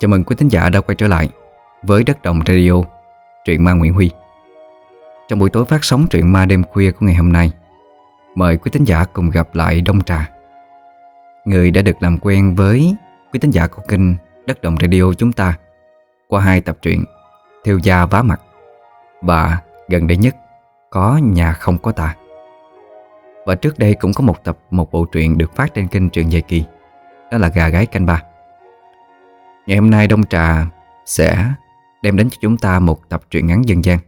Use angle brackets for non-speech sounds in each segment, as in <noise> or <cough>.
Chào mừng quý thính giả đã quay trở lại với Đất Đồng Radio, truyện ma Nguyễn Huy. Trong buổi tối phát sóng truyện ma đêm khuya của ngày hôm nay, mời quý thính giả cùng gặp lại Đông Trà. Người đã được làm quen với quý thính giả của kênh Đất Đồng Radio chúng ta qua hai tập truyện Theo gia vá mặt và gần đây nhất có Nhà không có ta. Và trước đây cũng có một tập một bộ truyện được phát trên kênh truyện dài kỳ, đó là Gà Gái Canh Ba. Ngày hôm nay Đông Trà sẽ đem đến cho chúng ta một tập truyện ngắn dân gian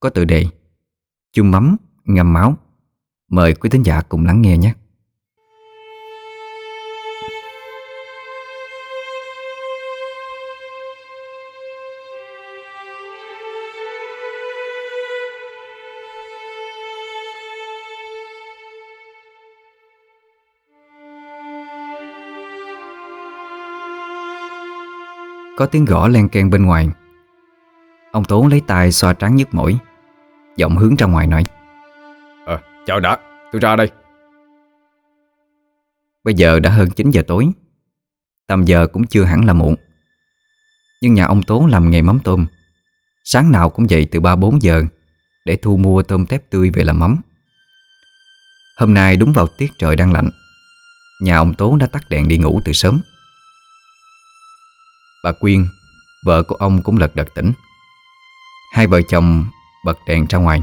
có tựa đề Chung mắm ngâm máu. Mời quý thính giả cùng lắng nghe nhé. Có tiếng gõ len keng bên ngoài. Ông Tố lấy tay xoa trắng nhức mỏi Giọng hướng ra ngoài nói Ờ, chào đã, tôi ra đây. Bây giờ đã hơn 9 giờ tối Tầm giờ cũng chưa hẳn là muộn. Nhưng nhà ông Tố làm nghề mắm tôm Sáng nào cũng dậy từ 3-4 giờ Để thu mua tôm tép tươi về làm mắm. Hôm nay đúng vào tiết trời đang lạnh Nhà ông Tố đã tắt đèn đi ngủ từ sớm Bà Quyên, vợ của ông cũng lật đật tỉnh. Hai vợ chồng bật đèn ra ngoài.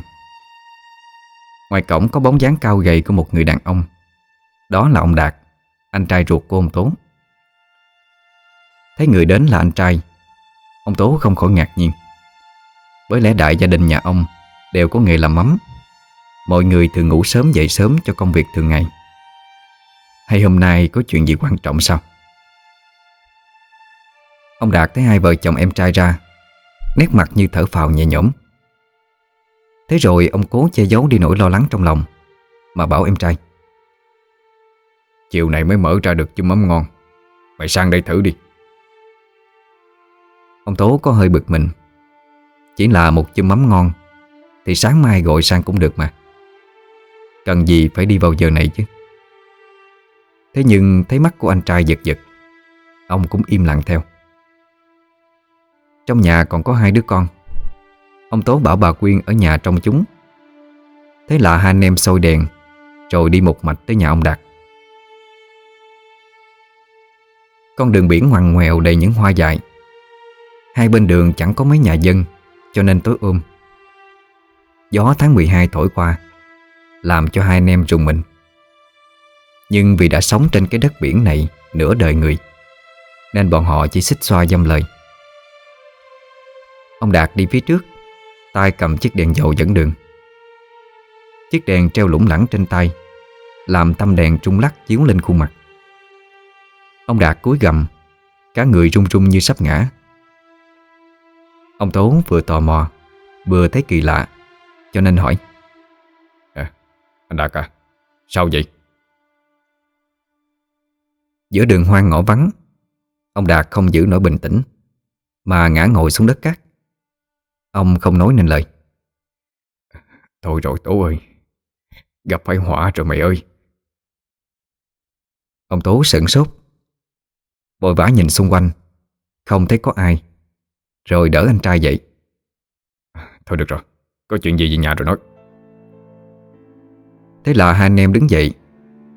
Ngoài cổng có bóng dáng cao gầy của một người đàn ông. Đó là ông Đạt, anh trai ruột của ông Tố. Thấy người đến là anh trai Ông Tố không khỏi ngạc nhiên. Với lẽ đại gia đình nhà ông Đều có nghề làm mắm. Mọi người thường ngủ sớm dậy sớm cho công việc thường ngày. Hay hôm nay có chuyện gì quan trọng sao? Ông Đạt thấy hai vợ chồng em trai ra, Nét mặt như thở phào nhẹ nhõm. Thế rồi ông cố che giấu đi nỗi lo lắng trong lòng, Mà bảo em trai, Chiều này mới mở ra được chum mắm ngon, Mày sang đây thử đi. Ông Tố có hơi bực mình, Chỉ là một chum mắm ngon Thì sáng mai gọi sang cũng được mà. Cần gì phải đi vào giờ này chứ? Thế nhưng thấy mắt của anh trai giật giật, Ông cũng im lặng theo trong nhà còn có hai đứa con. Ông Tố bảo bà Quyên ở nhà trong chúng. Thế là hai anh em sôi đèn, Rồi đi một mạch tới nhà ông Đạt. Con đường biển ngoằn ngoèo đầy những hoa dại. Hai bên đường chẳng có mấy nhà dân, Cho nên tối ôm. Gió tháng 12 thổi qua, Làm cho hai anh em rùng mình. Nhưng vì đã sống trên cái đất biển này Nửa đời người, Nên bọn họ chỉ xích xoa dâm lời. Ông Đạt đi phía trước. Tay cầm chiếc đèn dầu dẫn đường. Chiếc đèn treo lủng lẳng trên tay Làm tâm đèn trung lắc chiếu lên khuôn mặt. Ông Đạt cúi gầm Cả người run run như sắp ngã. Ông Tố vừa tò mò Vừa thấy kỳ lạ Cho nên hỏi. À, Anh Đạt à Sao vậy? Giữa đường hoang ngõ vắng Ông Đạt không giữ nổi bình tĩnh Mà ngã ngồi xuống đất cát Ông không nói nên lời. Thôi rồi Tố ơi. Gặp phải họa rồi mày ơi. Ông Tố sửng sốt. Vội vã nhìn xung quanh. Không thấy có ai. Rồi đỡ anh trai dậy. Thôi được rồi Có chuyện gì về nhà rồi nói. Thế là hai anh em đứng dậy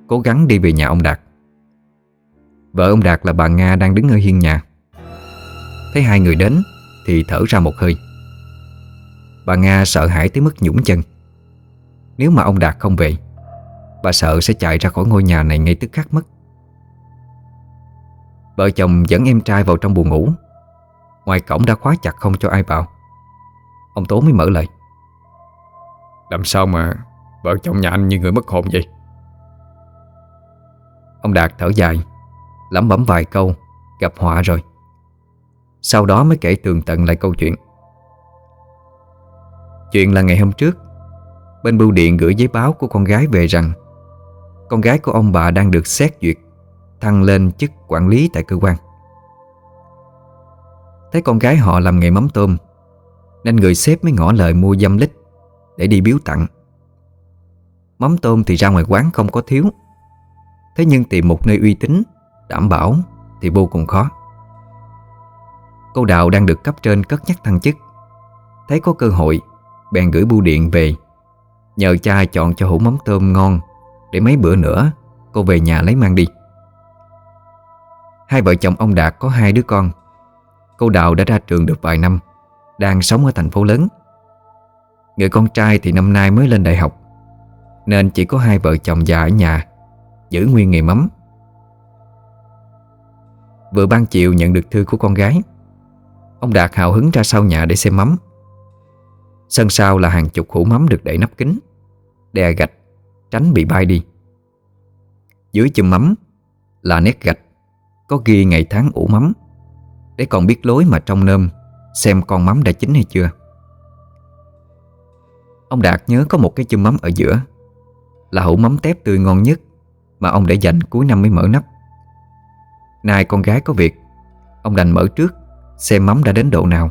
Cố gắng đi về nhà ông Đạt. Vợ ông Đạt là bà Nga đang đứng ở hiên nhà. Thấy hai người đến Thì thở ra một hơi Bà Nga sợ hãi tới mức nhũng chân. Nếu mà ông Đạt không về Bà sợ sẽ chạy ra khỏi ngôi nhà này ngay tức khắc mất. Vợ chồng dẫn em trai vào trong buồng ngủ. Ngoài cổng đã khóa chặt không cho ai vào. Ông Tố mới mở lời. Làm sao mà vợ chồng nhà anh như người mất hồn vậy? Ông Đạt thở dài Lẩm bẩm vài câu Gặp họa rồi. Sau đó mới kể tường tận lại câu chuyện Chuyện là ngày hôm trước, Bên bưu điện gửi giấy báo của con gái về rằng Con gái của ông bà đang được xét duyệt Thăng lên chức quản lý tại cơ quan. Thấy con gái họ làm nghề mắm tôm, Nên người sếp mới ngỏ lời mua dâm lít Để đi biếu tặng. Mắm tôm thì ra ngoài quán không có thiếu, Thế nhưng tìm một nơi uy tín, Đảm bảo thì vô cùng khó. Cô Đào đang được cấp trên cất nhắc thăng chức, Thấy có cơ hội Bèn gửi bưu điện về. Nhờ cha chọn cho hũ mắm tôm ngon. Để mấy bữa nữa, Cô về nhà lấy mang đi. Hai vợ chồng ông Đạt có hai đứa con. Cô Đào đã ra trường được vài năm, Đang sống ở thành phố lớn. Người con trai thì năm nay mới lên đại học, Nên chỉ có hai vợ chồng già ở nhà, Giữ nguyên nghề mắm. Vừa ban chiều nhận được thư của con gái. Ông Đạt hào hứng ra sau nhà để xem mắm. Sân sau là hàng chục hũ mắm được đậy nắp kính Đè gạch, Tránh bị bay đi. Dưới chùm mắm Là nét gạch, Có ghi ngày tháng ủ mắm. Để còn biết lối mà trong nơm Xem con mắm đã chín hay chưa. Ông Đạt nhớ có một cái chùm mắm ở giữa, Là hũ mắm tép tươi ngon nhất Mà ông để dành cuối năm mới mở nắp. Nay con gái có việc, Ông đành mở trước, Xem mắm đã đến độ nào.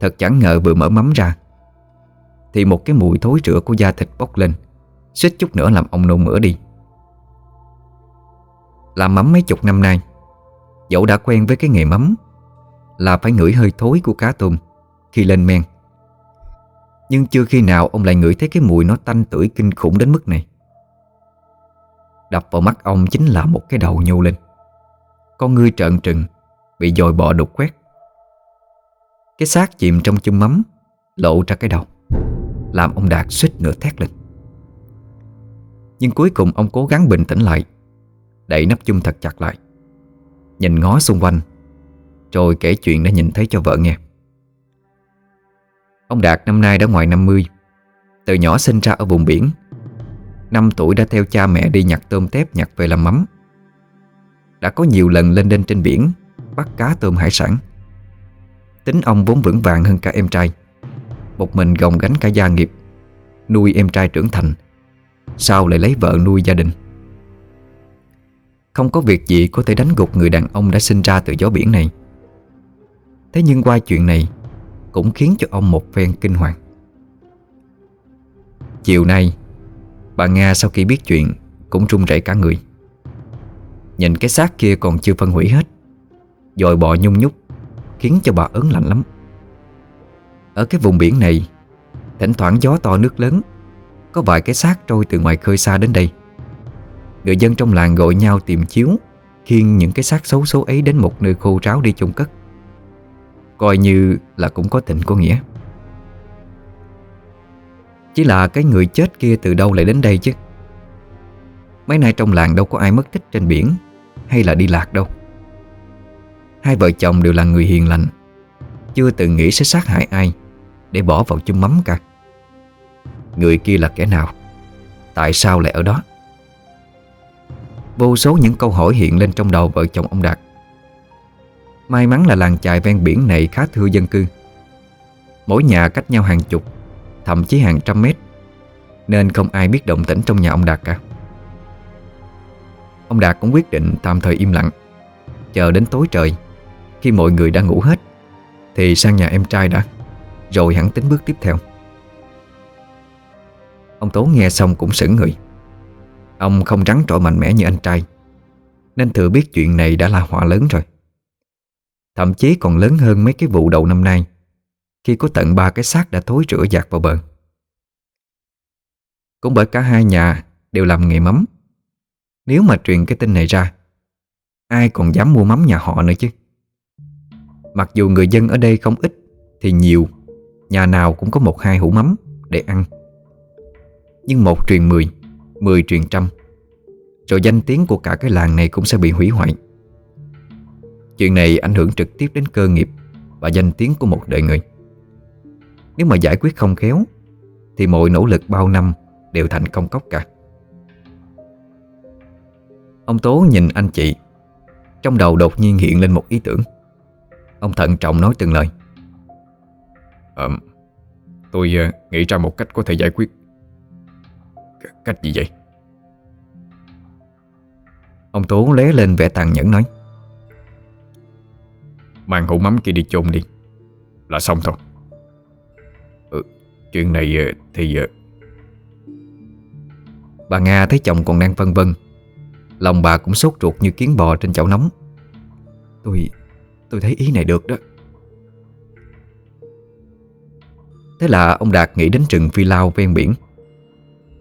Thật chẳng ngờ vừa mở mắm ra. Thì một cái mùi thối rữa của da thịt bốc lên. Xích chút nữa làm ông nôn mửa đi. Làm mắm mấy chục năm nay. Dẫu đã quen với cái nghề mắm, Là phải ngửi hơi thối của cá tôm Khi lên men. Nhưng chưa khi nào ông lại ngửi thấy cái mùi nó tanh tưởi kinh khủng đến mức này. Đập vào mắt ông chính là một cái đầu nhô lên. Con ngươi trợn trừng, Bị dồi bọ đục quét. Cái xác chìm trong chum mắm, Lộ ra cái đầu, Làm ông Đạt suýt nửa thét lên. Nhưng cuối cùng ông cố gắng bình tĩnh lại, Đẩy nắp chum thật chặt lại, Nhìn ngó xung quanh, Rồi kể chuyện đã nhìn thấy cho vợ nghe. Ông Đạt năm nay đã ngoài 50 Từ nhỏ sinh ra ở vùng biển, Năm tuổi đã theo cha mẹ đi nhặt tôm tép nhặt về làm mắm. Đã có nhiều lần lên đên trên biển Bắt cá tôm hải sản. Tính ông vốn vững vàng hơn cả em trai. Một mình gồng gánh cả gia nghiệp, Nuôi em trai trưởng thành Sau lại lấy vợ nuôi gia đình? Không có việc gì có thể đánh gục người đàn ông đã sinh ra từ gió biển này. Thế nhưng qua chuyện này Cũng khiến cho ông một phen kinh hoàng. Chiều nay, Bà Nga sau khi biết chuyện Cũng run rẩy cả người. Nhìn cái xác kia còn chưa phân hủy hết Dồi bò nhung nhúc. Khiến cho bà ớn lạnh lắm. Ở cái vùng biển này, Thỉnh thoảng gió to nước lớn, Có vài cái xác trôi từ ngoài khơi xa đến đây. Người dân trong làng gọi nhau tìm chiếu, Khiêng những cái xác xấu số ấy đến một nơi khô ráo đi chôn cất. Coi như là cũng có tình có nghĩa. Chỉ là cái người chết kia từ đâu lại đến đây chứ? Mấy nay trong làng đâu có ai mất tích trên biển Hay là đi lạc đâu. Hai vợ chồng đều là người hiền lành. Chưa từng nghĩ sẽ sát hại ai, Để bỏ vào chum mắm cả. Người kia là kẻ nào? Tại sao lại ở đó? Vô số những câu hỏi hiện lên trong đầu vợ chồng ông Đạt. May mắn là làng chài ven biển này khá thưa dân cư. Mỗi nhà cách nhau hàng chục, Thậm chí hàng trăm mét, Nên không ai biết động tĩnh trong nhà ông Đạt cả. Ông Đạt cũng quyết định tạm thời im lặng, Chờ đến tối trời. Khi mọi người đã ngủ hết Thì sang nhà em trai đã Rồi hẳn tính bước tiếp theo Ông Tố nghe xong cũng sững người Ông không rắn trội mạnh mẽ như anh trai Nên thừa biết chuyện này đã là họa lớn rồi Thậm chí còn lớn hơn mấy cái vụ đầu năm nay khi có tận ba cái xác đã thối rữa dạt vào bờ. Cũng bởi cả hai nhà đều làm nghề mắm. Nếu mà truyền cái tin này ra, ai còn dám mua mắm nhà họ nữa chứ? Mặc dù người dân ở đây không ít thì nhiều, nhà nào cũng có một hai hũ mắm để ăn. Nhưng một truyền mười, mười truyền trăm, rồi danh tiếng của cả cái làng này cũng sẽ bị hủy hoại. Chuyện này ảnh hưởng trực tiếp đến cơ nghiệp và danh tiếng của một đời người. Nếu mà giải quyết không khéo Thì mọi nỗ lực bao năm Đều thành công cốc cả Ông Tố nhìn anh chị Trong đầu đột nhiên hiện lên một ý tưởng Ông thận trọng nói từng lời. À, Tôi uh, nghĩ ra một cách có thể giải quyết. C Cách gì vậy? Ông Tố lé lên vẻ tàn nhẫn nói. Mang hũ mắm kia đi chôn đi. Là xong thôi. Chuyện này ờ, thì ờ, Bà Nga thấy chồng còn đang phân vân. Lòng bà cũng sốt ruột như kiến bò trên chảo nóng. Tôi... Tôi thấy ý này được đó. Thế là ông Đạt nghĩ đến rừng phi lao ven biển.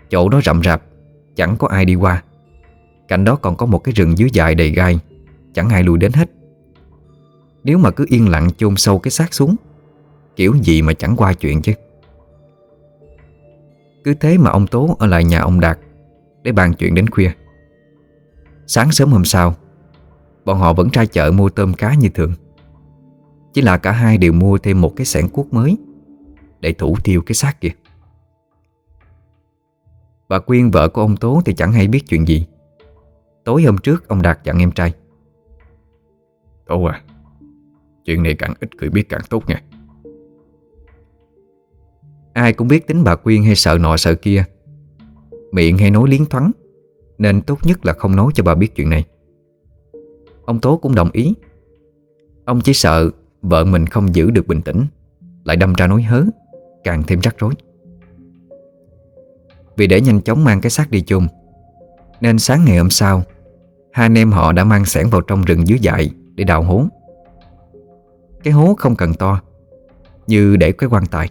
Chỗ đó rậm rạp, Chẳng có ai đi qua. Cạnh đó còn có một cái rừng dưới dài đầy gai, Chẳng ai lùi đến hết. Nếu mà cứ yên lặng chôn sâu cái xác xuống, Kiểu gì mà chẳng qua chuyện chứ. Cứ thế mà ông Tố ở lại nhà ông Đạt Để bàn chuyện đến khuya. Sáng sớm hôm sau Bọn họ vẫn ra chợ mua tôm cá như thường. Chỉ là cả hai đều mua thêm một cái sẻn cuốc mới Để thủ tiêu cái xác kia. Bà Quyên vợ của ông Tố thì chẳng hay biết chuyện gì. Tối hôm trước ông Đạt dặn em trai. Tố à Chuyện này càng ít người biết càng tốt nha. Ai cũng biết tính bà Quyên hay sợ nọ sợ kia. Miệng hay nói liến thoáng Nên tốt nhất là không nói cho bà biết chuyện này Ông Tố cũng đồng ý. Ông chỉ sợ vợ mình không giữ được bình tĩnh, Lại đâm ra nói hớ, Càng thêm rắc rối. Vì để nhanh chóng mang cái xác đi chôn, Nên sáng ngày hôm sau, Hai anh em họ đã mang sẻn vào trong rừng dưới dại Để đào hố. Cái hố không cần to, Như để cái quan tài,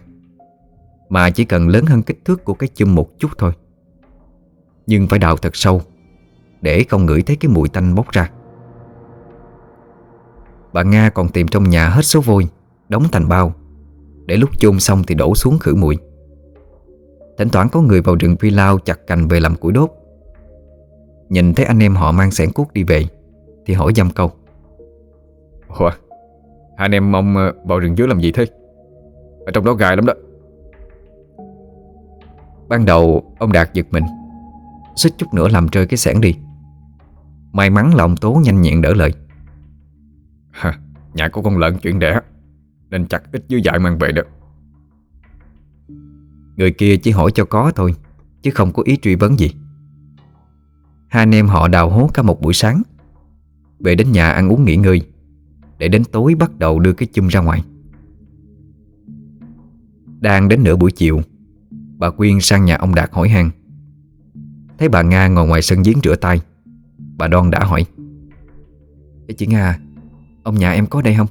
Mà chỉ cần lớn hơn kích thước của cái chum một chút thôi. Nhưng phải đào thật sâu, Để không ngửi thấy cái mùi tanh bốc ra. Bà Nga còn tìm trong nhà hết số vôi Đóng thành bao. Để lúc chôn xong thì đổ xuống khử mùi. Thỉnh thoảng có người vào rừng phi lao chặt cành về làm củi đốt. Nhìn thấy anh em họ mang sẻn cuốc đi về Thì hỏi dăm câu. Ủa Hai anh em ông ờ, vào rừng dưới làm gì thế? Ở trong đó gai lắm đó. Ban đầu ông Đạt giật mình. Xích chút nữa làm rơi cái sẻn đi. May mắn là ông Tố nhanh nhẹn đỡ lời Nhà có con lợn chuyện đẻ, Nên chặt ít dưới dại mang về được. Người kia chỉ hỏi cho có thôi, Chứ không có ý truy vấn gì. Hai anh em họ đào hố cả một buổi sáng, Về đến nhà ăn uống nghỉ ngơi, Để đến tối bắt đầu đưa cái chum ra ngoài. Đang đến nửa buổi chiều, Bà Quyên sang nhà ông Đạt hỏi han. Thấy bà Nga ngồi ngoài sân giếng rửa tay, Bà Đoan đã hỏi. Ê chị Nga Ông nhà em có đây không?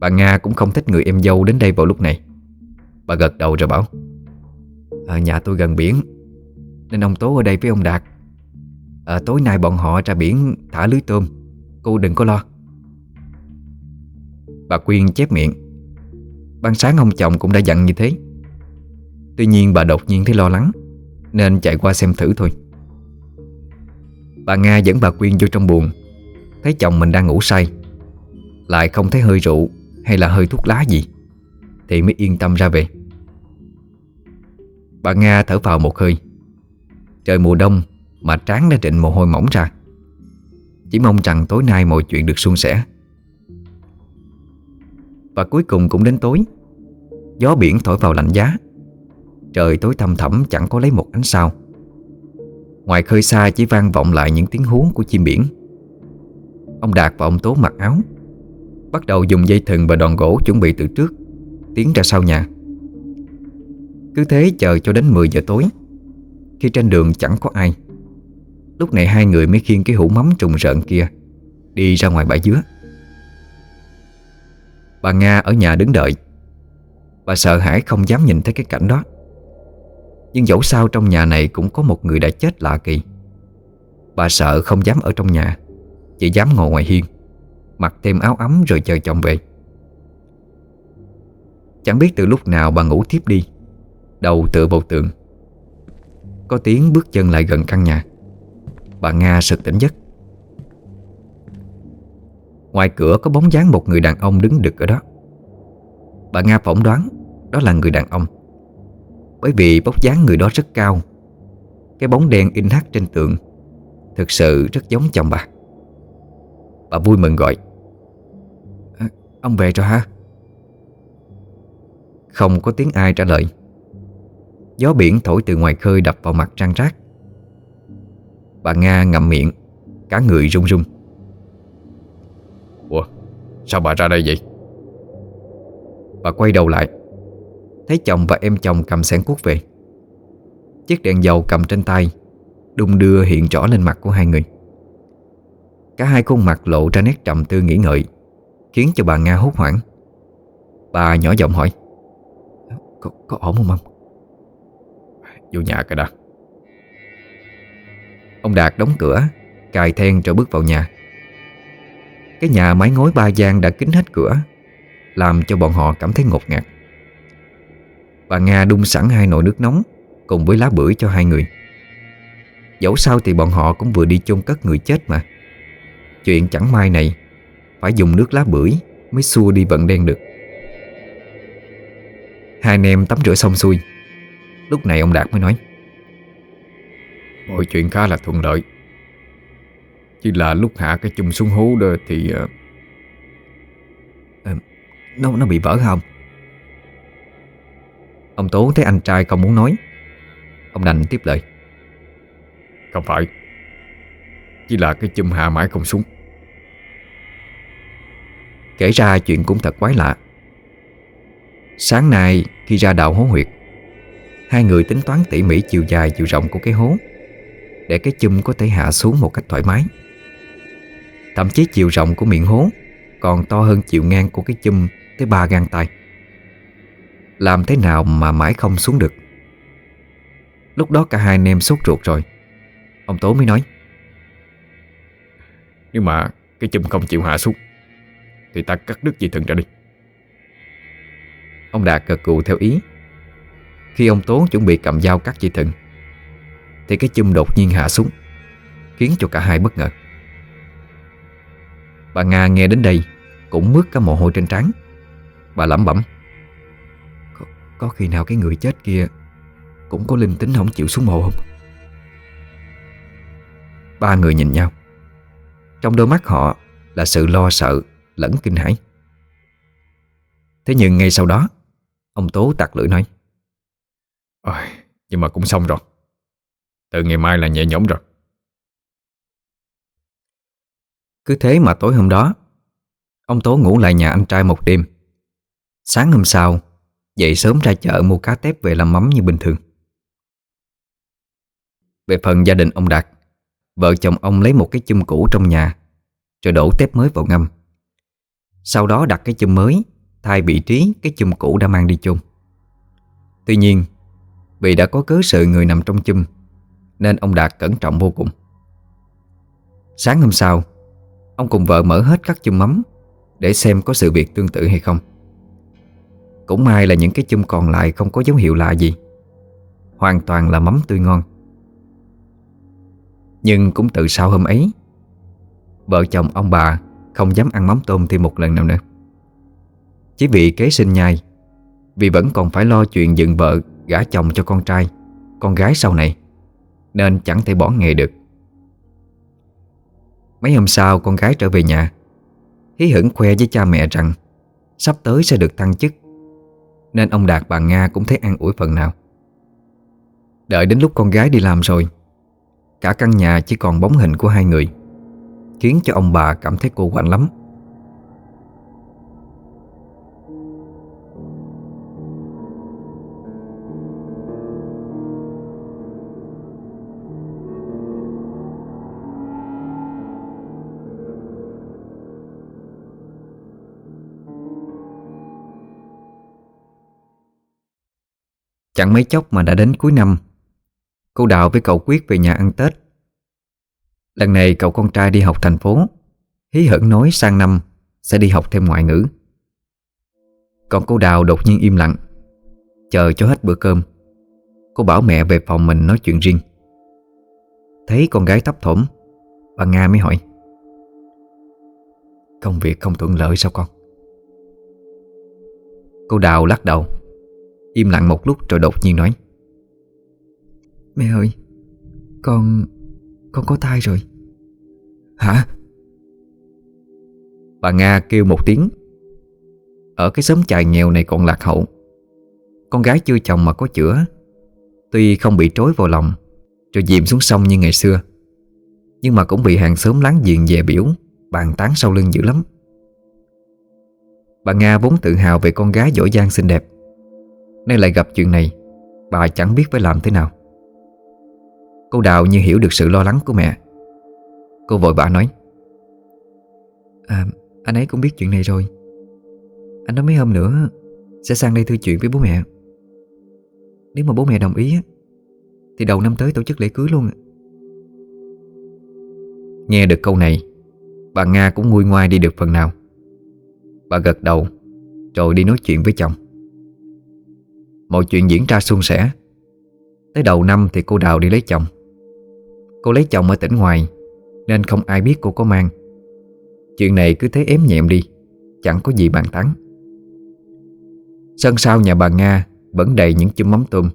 Bà Nga cũng không thích người em dâu đến đây vào lúc này. Bà gật đầu rồi bảo à, Nhà tôi gần biển Nên ông Tố ở đây với ông Đạt. À, Tối nay bọn họ ra biển thả lưới tôm Cô đừng có lo. Bà Quyên chép miệng Ban sáng ông chồng cũng đã dặn như thế. Tuy nhiên bà đột nhiên thấy lo lắng Nên chạy qua xem thử thôi. Bà Nga dẫn bà Quyên vô trong buồng. Thấy chồng mình đang ngủ say, Lại không thấy hơi rượu Hay là hơi thuốc lá gì, Thì mới yên tâm ra về. Bà Nga thở vào một hơi. Trời mùa đông Mà trán đã trịnh mồ hôi mỏng ra. Chỉ mong rằng tối nay mọi chuyện được suôn sẻ. Và cuối cùng cũng đến tối, Gió biển thổi vào lạnh giá. Trời tối thăm thẳm chẳng có lấy một ánh sao. Ngoài khơi xa chỉ vang vọng lại những tiếng hú của chim biển. Ông Đạt và ông Tố mặc áo. Bắt đầu dùng dây thừng và đòn gỗ chuẩn bị từ trước, Tiến ra sau nhà. Cứ thế chờ cho đến 10 giờ tối, Khi trên đường chẳng có ai. Lúc này hai người mới khiêng cái hũ mắm trùng rợn kia Đi ra ngoài bãi dứa. Bà Nga ở nhà đứng đợi. Bà sợ hãi không dám nhìn thấy cái cảnh đó. Nhưng dẫu sao trong nhà này cũng có một người đã chết lạ kỳ. Bà sợ không dám ở trong nhà. Chỉ dám ngồi ngoài hiên, Mặc thêm áo ấm rồi chờ chồng về. Chẳng biết từ lúc nào bà ngủ thiếp đi, Đầu tựa vào tường. Có tiếng bước chân lại gần căn nhà. Bà Nga sực tỉnh giấc. Ngoài cửa có bóng dáng một người đàn ông đứng đực ở đó. Bà Nga phỏng đoán Đó là người đàn ông. Bởi vì bóng dáng người đó rất cao, Cái bóng đen in hắt trên tường, Thực sự rất giống chồng bà. Bà vui mừng gọi. À, Ông về rồi hả? Không có tiếng ai trả lời. Gió biển thổi từ ngoài khơi đập vào mặt trăng rác. Bà Nga ngậm miệng Cả người run run. Ủa sao bà ra đây vậy? Bà quay đầu lại Thấy chồng và em chồng cầm sẻn cuốc về. Chiếc đèn dầu cầm trên tay Đung đưa hiện rõ lên mặt của hai người Cả hai khuôn mặt lộ ra nét trầm tư nghĩ ngợi Khiến cho bà Nga hốt hoảng. Bà nhỏ giọng hỏi Có, có ổn không ông? Vô nhà cái đã Ông Đạt đóng cửa Cài then rồi bước vào nhà. Cái nhà mái ngói ba gian đã kín hết cửa Làm cho bọn họ cảm thấy ngột ngạt. Bà Nga đun sẵn hai nồi nước nóng Cùng với lá bưởi cho hai người. Dẫu sao thì bọn họ cũng vừa đi chôn cất người chết mà. Chuyện chẳng may này Phải dùng nước lá bưởi Mới xua đi vận đen được. Hai anh em tắm rửa xong xuôi Lúc này ông Đạt mới nói Mọi chuyện khá là thuận lợi. Chỉ là lúc hạ cái chung xuống hố đó thì à, Nó nó bị vỡ không? Ông Tố thấy anh trai không muốn nói Ông đành tiếp lời Không phải chỉ là cái chum hạ mãi không xuống. Kể ra chuyện cũng thật quái lạ. Sáng nay, khi ra đào hố huyệt, Hai người tính toán tỉ mỉ chiều dài chiều rộng của cái hố, Để cái chum có thể hạ xuống một cách thoải mái. Thậm chí chiều rộng của miệng hố Còn to hơn chiều ngang của cái chum tới ba gang tay. Làm thế nào mà mãi không xuống được? Lúc đó cả hai anh em sốt ruột rồi. Ông Tố mới nói nếu mà cái chum không chịu hạ xuống Thì ta cắt đứt dây thừng ra đi. Ông Đạt gật cù theo ý. Khi ông Tố chuẩn bị cầm dao cắt dây thừng Thì cái chum đột nhiên hạ xuống Khiến cho cả hai bất ngờ. Bà Nga nghe đến đây Cũng mướt cả mồ hôi trên trán. Bà lẩm bẩm có, có khi nào cái người chết kia Cũng có linh tính không chịu xuống mồ không? Ba người nhìn nhau. Trong đôi mắt họ Là sự lo sợ lẫn kinh hãi. Thế nhưng ngay sau đó Ông Tố tặc lưỡi nói Ôi, Nhưng mà cũng xong rồi. Từ ngày mai là nhẹ nhõm rồi. Cứ thế mà tối hôm đó Ông Tố ngủ lại nhà anh trai một đêm. Sáng hôm sau Dậy sớm ra chợ mua cá tép về làm mắm như bình thường. Về phần gia đình ông Đạt Vợ chồng ông lấy một cái chum cũ trong nhà, Rồi đổ tép mới vào ngâm. Sau đó đặt cái chum mới, Thay vị trí cái chum cũ đã mang đi chôn. Tuy nhiên, Vì đã có cớ sự người nằm trong chum, Nên ông Đạt cẩn trọng vô cùng. Sáng hôm sau, Ông cùng vợ mở hết các chum mắm Để xem có sự việc tương tự hay không. Cũng may là những cái chum còn lại Không có dấu hiệu lạ gì. Hoàn toàn là mắm tươi ngon. Nhưng cũng từ sau hôm ấy, Vợ chồng ông bà Không dám ăn mắm tôm thêm một lần nào nữa. Chỉ vì kế sinh nhai, Vì vẫn còn phải lo chuyện dựng vợ, Gả chồng cho con trai, Con gái sau này, Nên chẳng thể bỏ nghề được. Mấy hôm sau con gái trở về nhà, Hí hửng khoe với cha mẹ rằng Sắp tới sẽ được thăng chức, Nên ông Đạt bà Nga cũng thấy an ủi phần nào. Đợi đến lúc con gái đi làm rồi Cả căn nhà chỉ còn bóng hình của hai người, Khiến cho ông bà cảm thấy cô quạnh lắm. Chẳng mấy chốc mà đã đến cuối năm Cô Đào với cậu Quyết về nhà ăn Tết. Lần này cậu con trai đi học thành phố, Hí hửng nói sang năm Sẽ đi học thêm ngoại ngữ. Còn cô Đào đột nhiên im lặng, Chờ cho hết bữa cơm. Cô bảo mẹ về phòng mình nói chuyện riêng. Thấy con gái thấp thỏm, Bà Nga mới hỏi, Công việc không thuận lợi sao con? Cô Đào lắc đầu, Im lặng một lúc rồi đột nhiên nói Mẹ ơi, Con Con có thai rồi. Hả? Bà Nga kêu một tiếng. Ở cái xóm chài nghèo này còn lạc hậu. Con gái chưa chồng mà có chữa. Tuy không bị trối vào lòng, Rồi dìm xuống sông như ngày xưa. Nhưng mà cũng bị hàng xóm láng giềng về biểu, Bàn tán sau lưng dữ lắm. Bà Nga vốn tự hào về con gái giỏi giang xinh đẹp. Nay lại gặp chuyện này, Bà chẳng biết phải làm thế nào. Cô Đào như hiểu được sự lo lắng của mẹ. Cô vội vã nói À anh ấy cũng biết chuyện này rồi. Anh nói mấy hôm nữa Sẽ sang đây thư chuyện với bố mẹ. Nếu mà bố mẹ đồng ý Thì đầu năm tới tổ chức lễ cưới luôn. Nghe được câu này, Bà Nga cũng nguôi ngoai đi được phần nào. Bà gật đầu, Rồi đi nói chuyện với chồng. Mọi chuyện diễn ra suôn sẻ. Tới đầu năm thì cô Đào đi lấy chồng. Cô lấy chồng ở tỉnh ngoài, Nên không ai biết cô có mang. Chuyện này cứ thế ém nhẹm đi, Chẳng có gì bàn tán. Sân sau nhà bà Nga Vẫn đầy những chum mắm tôm.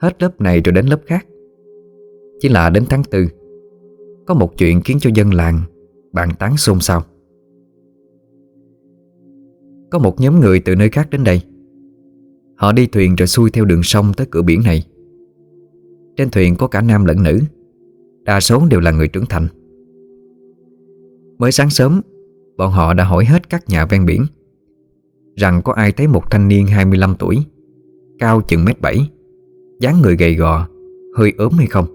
Hết lớp này rồi đến lớp khác. Chỉ là đến tháng tư, Có một chuyện khiến cho dân làng Bàn tán xôn xao. Có một nhóm người từ nơi khác đến đây. Họ đi thuyền rồi xuôi theo đường sông tới cửa biển này. Trên thuyền có cả nam lẫn nữ. Đa số đều là người trưởng thành. Mới sáng sớm, Bọn họ đã hỏi hết các nhà ven biển Rằng có ai thấy một thanh niên 25 tuổi, Cao chừng mét bảy, dáng người gầy gò, Hơi ốm hay không?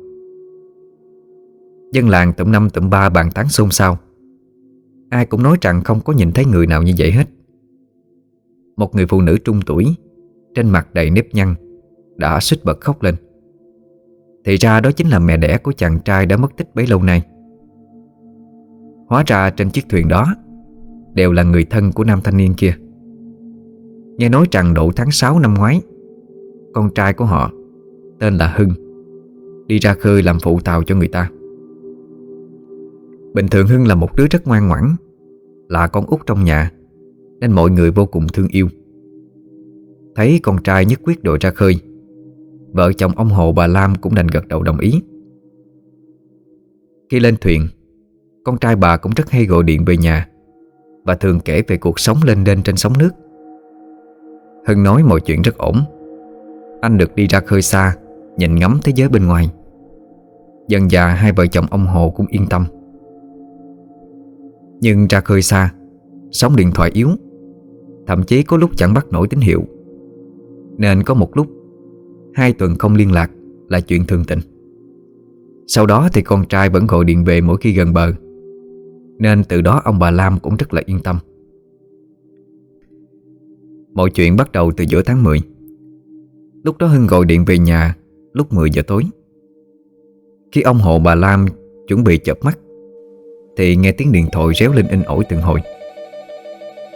Dân làng tụm năm tụm ba bàn tán xôn xao. Ai cũng nói rằng không có nhìn thấy người nào như vậy hết. Một người phụ nữ trung tuổi, Trên mặt đầy nếp nhăn, Đã xích bật khóc lên. Thì ra đó chính là mẹ đẻ của chàng trai đã mất tích bấy lâu nay. Hóa ra trên chiếc thuyền đó Đều là người thân của nam thanh niên kia. Nghe nói rằng độ tháng 6 năm ngoái, Con trai của họ Tên là Hưng Đi ra khơi làm phụ tàu cho người ta. Bình thường Hưng là một đứa rất ngoan ngoãn, Là con út trong nhà, Nên mọi người vô cùng thương yêu. Thấy con trai nhất quyết đội ra khơi Vợ chồng ông Hồ bà Lam cũng đành gật đầu đồng ý. Khi lên thuyền, Con trai bà cũng rất hay gọi điện về nhà Và thường kể về cuộc sống lên đên trên sóng nước. Hưng nói mọi chuyện rất ổn. Anh được đi ra khơi xa, Nhìn ngắm thế giới bên ngoài. Dần già hai vợ chồng ông Hồ cũng yên tâm. Nhưng ra khơi xa, Sóng điện thoại yếu, Thậm chí có lúc chẳng bắt nổi tín hiệu. Nên có một lúc Hai tuần không liên lạc Là chuyện thường tình. Sau đó thì con trai vẫn gọi điện về mỗi khi gần bờ, Nên từ đó ông bà Lam cũng rất là yên tâm. Mọi chuyện bắt đầu từ giữa tháng 10 Lúc đó Hưng gọi điện về nhà Lúc 10 giờ tối. Khi ông hộ bà Lam chuẩn bị chợp mắt, Thì nghe tiếng điện thoại réo lên in ỏi từng hồi.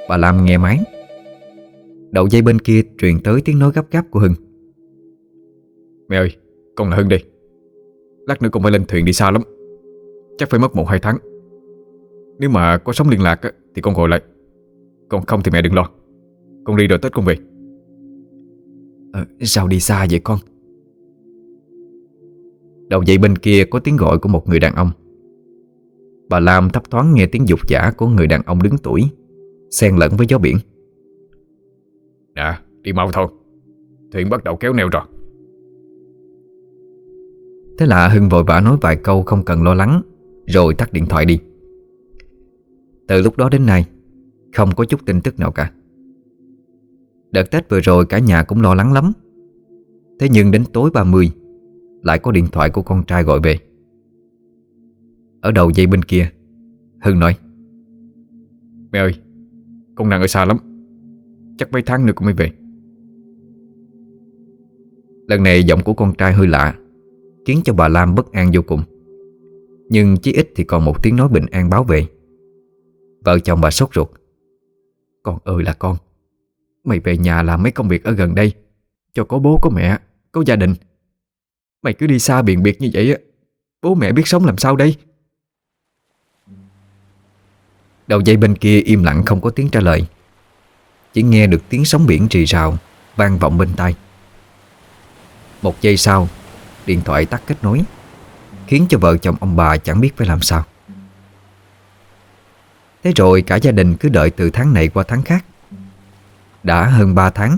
Bà Lam nghe máy. Đầu dây bên kia truyền tới tiếng nói gấp gáp của Hưng. Mẹ ơi, con là Hưng đây. Lát nữa con phải lên thuyền đi xa lắm. Chắc phải mất một hai tháng. Nếu mà có sóng liên lạc Thì con gọi lại. Còn không thì mẹ đừng lo. Con đi rồi Tết con về. À, Sao đi xa vậy con? Đầu dây bên kia có tiếng gọi của một người đàn ông. Bà Lam thấp thoáng nghe tiếng dục giả của người đàn ông đứng tuổi Xen lẫn với gió biển. Nè, đi mau thôi. Thuyền bắt đầu kéo neo rồi Thế là Hưng vội vã nói vài câu không cần lo lắng Rồi tắt điện thoại đi. Từ lúc đó đến nay Không có chút tin tức nào cả. Đợt Tết vừa rồi cả nhà cũng lo lắng lắm. Thế nhưng đến tối 30 Lại có điện thoại của con trai gọi về. Ở đầu dây bên kia Hưng nói Mẹ ơi Con nàng ở xa lắm. Chắc mấy tháng nữa cũng mới về. Lần này giọng của con trai hơi lạ Khiến cho bà Lam bất an vô cùng. Nhưng chí ít thì còn một tiếng nói bình an báo vệ. Vợ chồng bà sốt ruột. Con ơi là con, Mày về nhà làm mấy công việc ở gần đây. Cho có bố, có mẹ, Có gia đình. Mày cứ đi xa biển biệt như vậy á, Bố mẹ biết sống làm sao đây? Đầu dây bên kia im lặng không có tiếng trả lời. Chỉ nghe được tiếng sóng biển rì rào, Vang vọng bên tai. Một giây sau Điện thoại tắt kết nối, Khiến cho vợ chồng ông bà chẳng biết phải làm sao. Thế rồi cả gia đình cứ đợi từ tháng này qua tháng khác. Đã hơn 3 tháng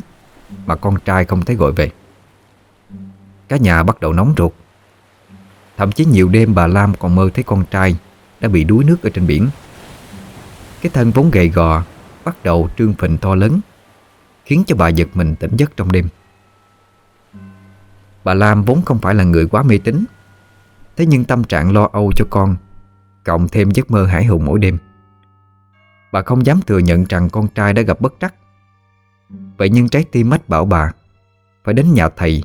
Mà con trai không thấy gọi về. Cả nhà bắt đầu nóng ruột. Thậm chí nhiều đêm bà Lam còn mơ thấy con trai Đã bị đuối nước ở trên biển. Cái thân vốn gầy gò Bắt đầu trương phình to lớn, Khiến cho bà giật mình tỉnh giấc trong đêm. Bà Lam vốn không phải là người quá mê tín. Thế nhưng tâm trạng lo âu cho con, Cộng thêm giấc mơ hải hùng mỗi đêm. Bà không dám thừa nhận rằng con trai đã gặp bất trắc. Vậy nhưng trái tim mách bảo bà Phải đến nhà thầy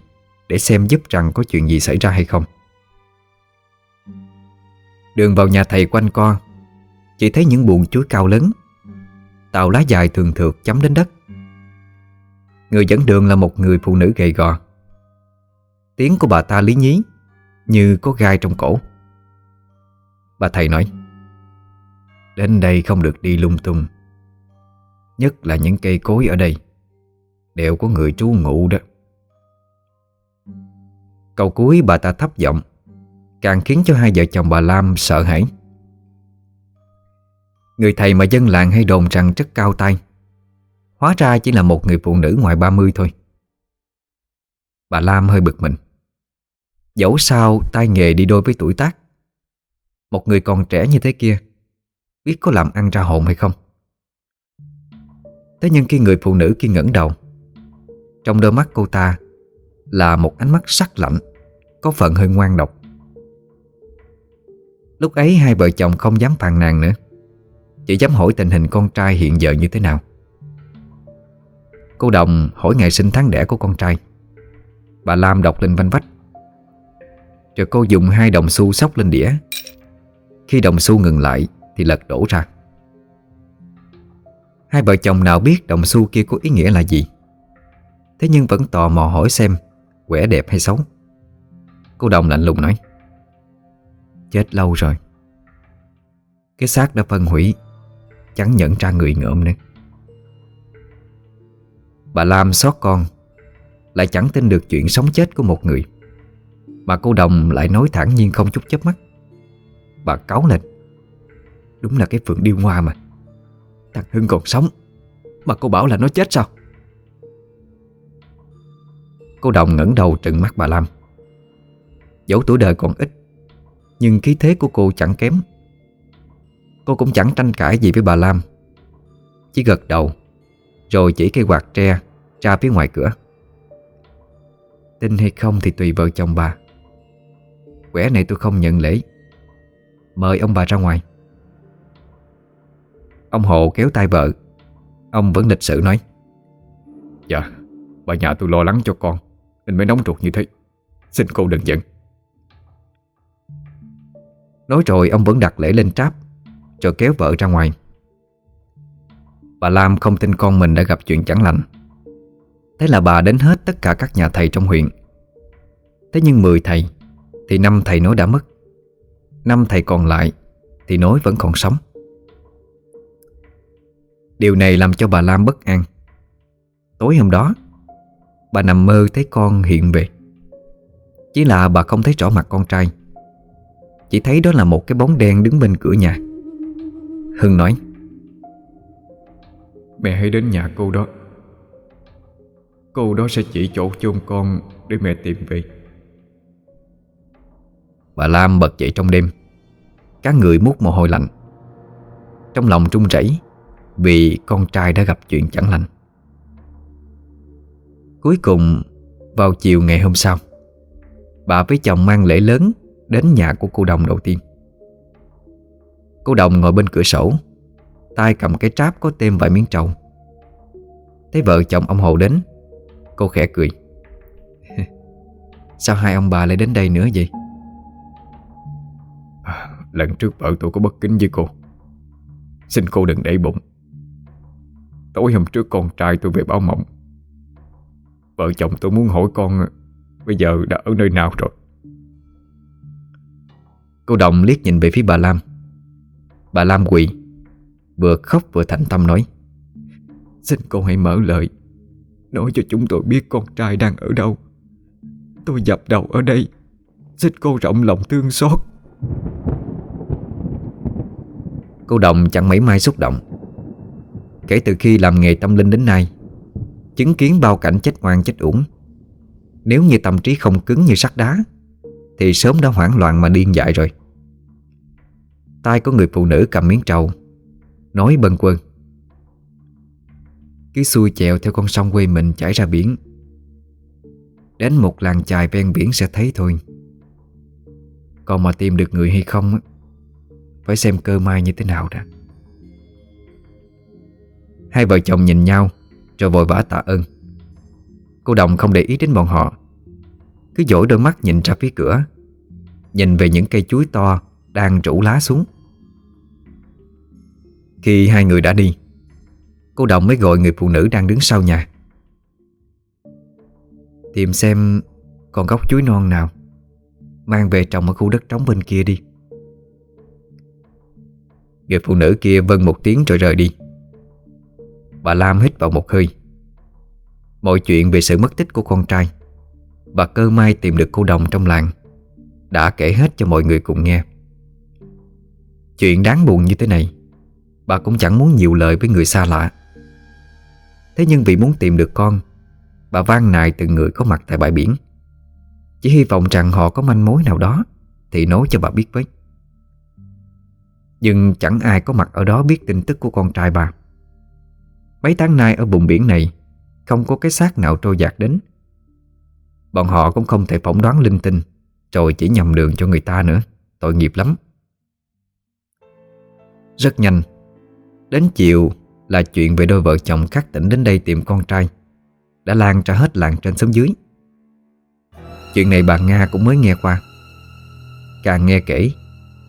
Để xem giúp rằng có chuyện gì xảy ra hay không. Đường vào nhà thầy quanh co, Chỉ thấy những buồn chuối cao lớn, Tàu lá dài thường thượt chấm đến đất. Người dẫn đường là một người phụ nữ gầy gò. Tiếng của bà ta lý nhí, Như có gai trong cổ. Bà thầy nói, Đến đây không được đi lung tung, Nhất là những cây cối ở đây Đều có người trú ngụ đó. Câu cuối bà ta thấp giọng, Càng khiến cho hai vợ chồng bà Lam sợ hãi. Người thầy mà dân làng hay đồn rằng rất cao tay Hóa ra chỉ là một người phụ nữ ngoài 30 thôi. Bà Lam hơi bực mình. Dẫu sao tay nghề đi đôi với tuổi tác, Một người còn trẻ như thế kia Biết có làm ăn ra hồn hay không? Thế nhưng khi người phụ nữ kia ngẩng đầu, Trong đôi mắt cô ta Là một ánh mắt sắc lạnh, Có phần hơi ngoan độc. Lúc ấy hai vợ chồng không dám phàn nàn nữa, Chỉ dám hỏi tình hình con trai hiện giờ như thế nào. Cô Đồng hỏi ngày sinh tháng đẻ của con trai. Bà Lam đọc lên vanh vách. Rồi cô dùng hai đồng xu sóc lên đĩa. Khi đồng xu ngừng lại Thì lật đổ ra. Hai vợ chồng nào biết đồng xu kia có ý nghĩa là gì? Thế nhưng vẫn tò mò hỏi xem Quẻ đẹp hay xấu. Cô Đồng lạnh lùng nói, Chết lâu rồi. Cái xác đã phân hủy, Chẳng nhận ra người ngợm nữa. Bà Lam xót con, Lại chẳng tin được chuyện sống chết của một người. Mà cô Đồng lại nói thẳng nhiên không chút chớp mắt. Bà cáu lên. Đúng là cái phượng điêu ngoa mà. Thằng Hưng còn sống. Mà cô bảo là nó chết sao? Cô Đồng ngẩng đầu trừng mắt bà Lam. Dẫu tuổi đời còn ít, Nhưng khí thế của cô chẳng kém. Cô cũng chẳng tranh cãi gì với bà Lam. Chỉ gật đầu, Rồi chỉ cây quạt tre Ra phía ngoài cửa. Tin hay không thì tùy vợ chồng bà. Quẻ này tôi không nhận lễ. Mời ông bà ra ngoài. Ông Hồ kéo tay vợ. Ông vẫn lịch sự nói Dạ Bà nhà tôi lo lắng cho con, Nên mới nóng ruột như thế. Xin cô đừng giận. Nói rồi ông vẫn đặt lễ lên tráp Rồi kéo vợ ra ngoài. Bà Lam không tin con mình đã gặp chuyện chẳng lành. Thế là bà đến hết tất cả các nhà thầy trong huyện. Thế nhưng 10 thầy thì năm thầy nói đã mất. Năm thầy còn lại Thì nói vẫn còn sống. Điều này làm cho bà Lam bất an. Tối hôm đó, Bà nằm mơ thấy con hiện về. Chỉ là bà không thấy rõ mặt con trai. Chỉ thấy đó là một cái bóng đen đứng bên cửa nhà. Hưng nói, Mẹ hãy đến nhà cô đó. Cô đó sẽ chỉ chỗ chôn con Để mẹ tìm về. Bà Lam bật dậy trong đêm. Các người mút mồ hôi lạnh. Trong lòng trung rẩy Vì con trai đã gặp chuyện chẳng lành. Cuối cùng, Vào chiều ngày hôm sau, Bà với chồng mang lễ lớn Đến nhà của cô Đồng đầu tiên. Cô Đồng ngồi bên cửa sổ, tay cầm cái tráp có thêm vài miếng trầu. Thấy vợ chồng ông Hồ đến, Cô khẽ cười. cười. <laughs> Sao hai ông bà lại đến đây nữa vậy? Lần trước vợ tôi có bất kính với cô. Xin cô đừng để bụng. Tối hôm trước con trai tôi về báo mộng. Vợ chồng tôi muốn hỏi con Bây giờ đã ở nơi nào rồi? Cô Đồng liếc nhìn về phía bà Lam. Bà Lam quỳ Vừa khóc vừa thành tâm nói Xin cô hãy mở lời Nói cho chúng tôi biết con trai đang ở đâu. Tôi dập đầu ở đây Xin cô rộng lòng thương xót Cô Đồng chẳng mấy mai xúc động. Kể từ khi làm nghề tâm linh đến nay, Chứng kiến bao cảnh chết oan chết uổng. Nếu như tâm trí không cứng như sắt đá, Thì sớm đã hoảng loạn mà điên dại rồi. Tay có người phụ nữ cầm miếng trầu, Nói bần quần Cứ xuôi chèo theo con sông quê mình chảy ra biển. Đến một làng chài ven biển sẽ thấy thôi. Còn mà tìm được người hay không phải xem cơ may như thế nào đã. Hai vợ chồng nhìn nhau, Rồi vội vã tạ ơn. Cô Đồng không để ý đến bọn họ. Cứ dỗi đôi mắt nhìn ra phía cửa, Nhìn về những cây chuối to Đang rủ lá xuống. Khi hai người đã đi, Cô Đồng mới gọi người phụ nữ đang đứng sau nhà. Tìm xem còn gốc chuối non nào, Mang về trồng ở khu đất trống bên kia đi. Người phụ nữ kia vâng một tiếng rồi rời đi. Bà Lam hít vào một hơi. Mọi chuyện về sự mất tích của con trai Bà cơ mai tìm được cô đồng trong làng Đã kể hết cho mọi người cùng nghe. Chuyện đáng buồn như thế này, Bà cũng chẳng muốn nhiều lời với người xa lạ. Thế nhưng vì muốn tìm được con, Bà van nài từng người có mặt tại bãi biển. Chỉ hy vọng rằng họ có manh mối nào đó Thì nói cho bà biết với. Nhưng chẳng ai có mặt ở đó biết tin tức của con trai bà. Mấy tháng nay ở vùng biển này, Không có cái xác nào trôi dạt đến. Bọn họ cũng không thể phỏng đoán linh tinh, Rồi chỉ nhầm đường cho người ta nữa, Tội nghiệp lắm. Rất nhanh, Đến chiều là chuyện về đôi vợ chồng khắc tỉnh đến đây tìm con trai, Đã lan ra hết làng trên xuống dưới. Chuyện này bà Nga cũng mới nghe qua. Càng nghe kể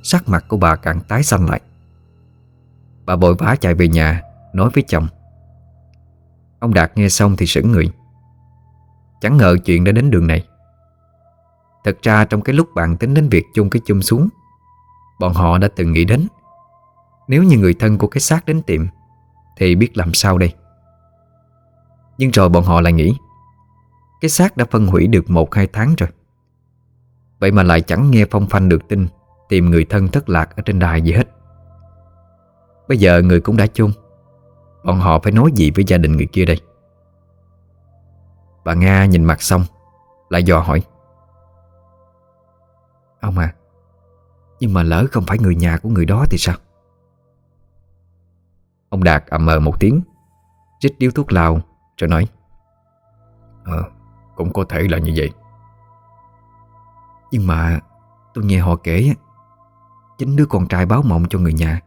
Sắc mặt của bà càng tái xanh lại. Bà vội vã chạy về nhà Nói với chồng. Ông Đạt nghe xong thì sững người. Chẳng ngờ chuyện đã đến đường này. Thật ra trong cái lúc bạn tính đến việc chung cái chum xuống Bọn họ đã từng nghĩ đến. Nếu như người thân của cái xác đến tiệm, Thì biết làm sao đây? Nhưng rồi bọn họ lại nghĩ Cái xác đã phân hủy được một hai tháng rồi. Vậy mà lại chẳng nghe phong phanh được tin Tìm người thân thất lạc ở trên đài gì hết. Bây giờ người cũng đã chung Bọn họ phải nói gì với gia đình người kia đây? Bà Nga nhìn mặt xong, Lại dò hỏi. Ông à Nhưng mà lỡ không phải người nhà của người đó thì sao? Ông Đạt ậm mờ một tiếng, Rít điếu thuốc lào, Rồi nói. Ờ cũng có thể là như vậy. Nhưng mà Tôi nghe họ kể Chính đứa con trai báo mộng cho người nhà.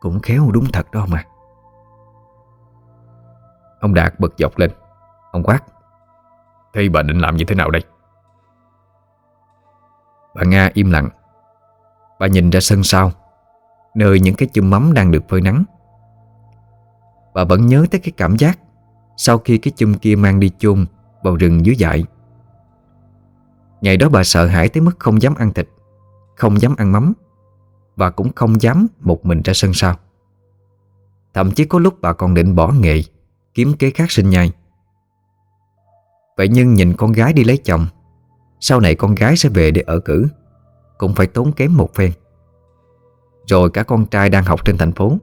Cũng khéo đúng thật đó mà Ông Đạt bật dọc lên. Ông quát. Thế bà định làm như thế nào đây? Bà Nga im lặng. Bà nhìn ra sân sau, Nơi những cái chum mắm đang được phơi nắng. Bà vẫn nhớ tới cái cảm giác Sau khi cái chum kia mang đi chôn Vào rừng dưới dại Ngày đó bà sợ hãi tới mức không dám ăn thịt. Không dám ăn mắm Và cũng không dám một mình ra sân sau. Thậm chí có lúc bà còn định bỏ nghề Kiếm kế khác sinh nhai. Vậy nhưng nhìn con gái đi lấy chồng Sau này con gái sẽ về để ở cử Cũng phải tốn kém một phen. Rồi cả con trai đang học trên thành phố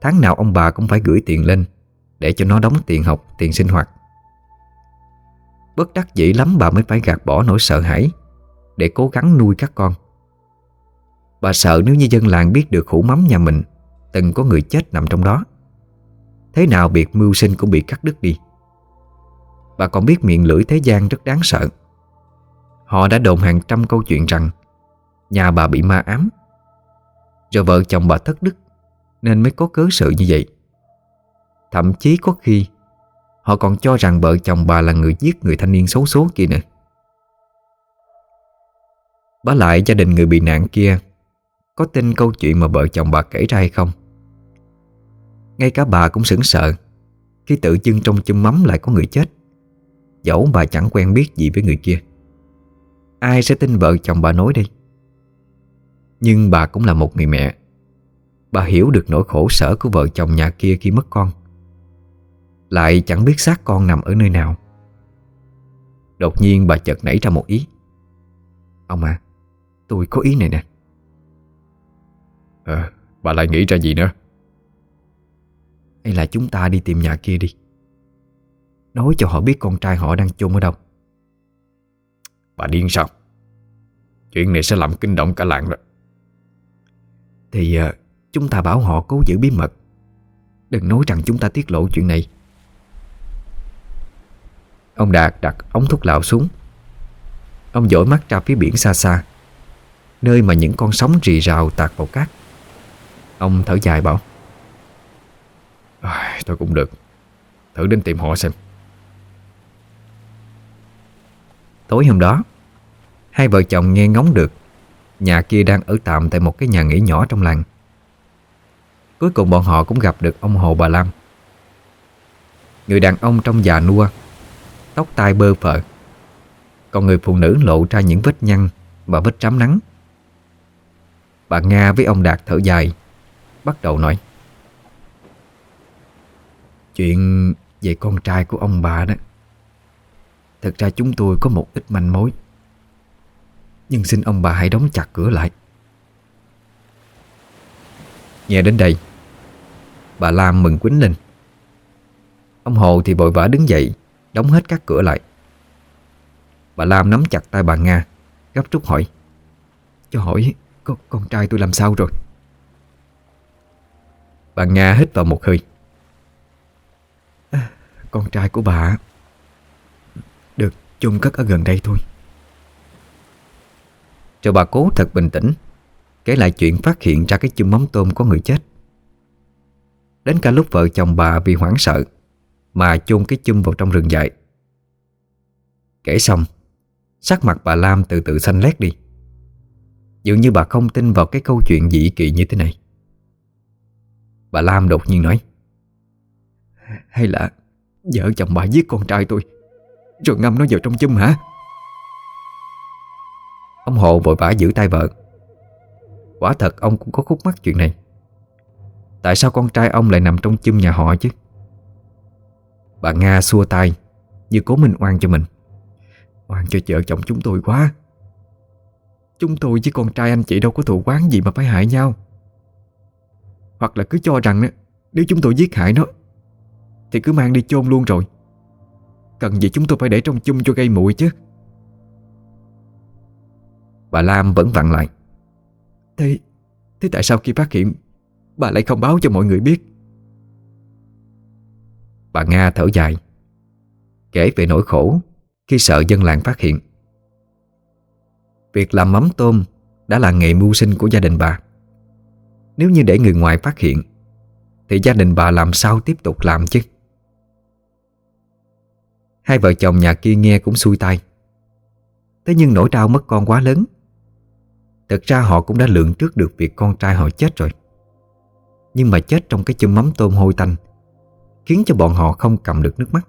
Tháng nào ông bà cũng phải gửi tiền lên Để cho nó đóng tiền học, tiền sinh hoạt. Bất đắc dĩ lắm bà mới phải gạt bỏ nỗi sợ hãi Để cố gắng nuôi các con. Bà sợ nếu như dân làng biết được hũ mắm nhà mình, Từng có người chết nằm trong đó. Thế nào việc mưu sinh cũng bị cắt đứt đi. Bà còn biết miệng lưỡi thế gian rất đáng sợ. Họ đã đồn hàng trăm câu chuyện rằng, Nhà bà bị ma ám. Rồi vợ chồng bà thất đức, Nên mới có cớ sự như vậy. Thậm chí có khi, Họ còn cho rằng vợ chồng bà là người giết người thanh niên xấu số kia nữa. Bá lại gia đình người bị nạn kia có tin câu chuyện mà vợ chồng bà kể ra hay không? Ngay cả bà cũng sững sợ Khi tự dưng trong chum mắm lại có người chết. Dẫu bà chẳng quen biết gì với người kia. Ai sẽ tin vợ chồng bà nói đây? Nhưng bà cũng là một người mẹ. Bà hiểu được nỗi khổ sở của vợ chồng nhà kia khi mất con. Lại chẳng biết xác con nằm ở nơi nào. Đột nhiên bà chợt nảy ra một ý. Ông à Tôi có ý này nè à, Bà lại nghĩ ra gì nữa? Hay là chúng ta đi tìm nhà kia đi. Nói cho họ biết con trai họ đang chôn ở đâu. Bà điên sao? Chuyện này sẽ làm kinh động cả làng đó. Thì uh, chúng ta bảo họ cố giữ bí mật. Đừng nói rằng chúng ta tiết lộ chuyện này. Ông Đạt đặt ống thuốc lạo xuống. Ông dõi mắt ra phía biển xa xa Nơi mà những con sóng rì rào tạt vào cát Ông thở dài bảo Thôi cũng được. Thử đến tìm họ xem. Tối hôm đó, Hai vợ chồng nghe ngóng được Nhà kia đang ở tạm tại một cái nhà nghỉ nhỏ trong làng. Cuối cùng bọn họ cũng gặp được ông Hồ bà Lam. Người đàn ông trong già nua, Tóc tai bơ phờ, Còn người phụ nữ lộ ra những vết nhăn Và vết trám nắng. Bà Nga với ông Đạt thở dài Bắt đầu nói. Chuyện về con trai của ông bà đó Thật ra chúng tôi có một ít manh mối. Nhưng xin ông bà hãy đóng chặt cửa lại. Nghe đến đây Bà Lam mừng quýnh lên. Ông Hồ thì vội vã đứng dậy Đóng hết các cửa lại. Bà Lam nắm chặt tay bà Nga Gấp rút hỏi. Cho hỏi con, con trai tôi làm sao rồi? Bà Nga hít vào một hơi. À, Con trai của bà Được chôn cất ở gần đây thôi. Rồi bà cố thật bình tĩnh Kể lại chuyện phát hiện ra cái chum mắm tôm có người chết. Đến cả lúc vợ chồng bà vì hoảng sợ Mà chôn cái chum vào trong rừng dại. Kể xong Sắc mặt bà Lam từ từ xanh lét đi. Dường như bà không tin vào cái câu chuyện dị kỳ như thế này. Bà Lam đột nhiên nói, Hay là Vợ chồng bà giết con trai tôi, Rồi ngâm nó vào trong chum hả? Ông Hồ vội vã giữ tay vợ. Quả thật ông cũng có khúc mắc chuyện này. Tại sao con trai ông lại nằm trong chum nhà họ chứ? Bà Nga xua tay, Như cố minh oan cho mình. Oan cho vợ chồng chúng tôi quá. Chúng tôi với con trai anh chị đâu có thù quán gì mà phải hại nhau. Hoặc là cứ cho rằng Nếu chúng tôi giết hại nó, Thì cứ mang đi chôn luôn rồi. Cần gì chúng tôi phải để trong chung cho gây muội chứ? Bà Lam vẫn vặn lại. Thế Thế tại sao khi phát hiện, Bà lại không báo cho mọi người biết? Bà Nga thở dài, Kể về nỗi khổ Khi sợ dân làng phát hiện. Việc làm mắm tôm Đã là nghề mưu sinh của gia đình bà. Nếu như để người ngoài phát hiện, Thì gia đình bà làm sao tiếp tục làm chứ? Hai vợ chồng nhà kia nghe cũng xui tay. Thế nhưng nỗi đau mất con quá lớn. Thật ra họ cũng đã lượng trước được việc con trai họ chết rồi. Nhưng mà chết trong cái chum mắm tôm hôi tanh, Khiến cho bọn họ không cầm được nước mắt.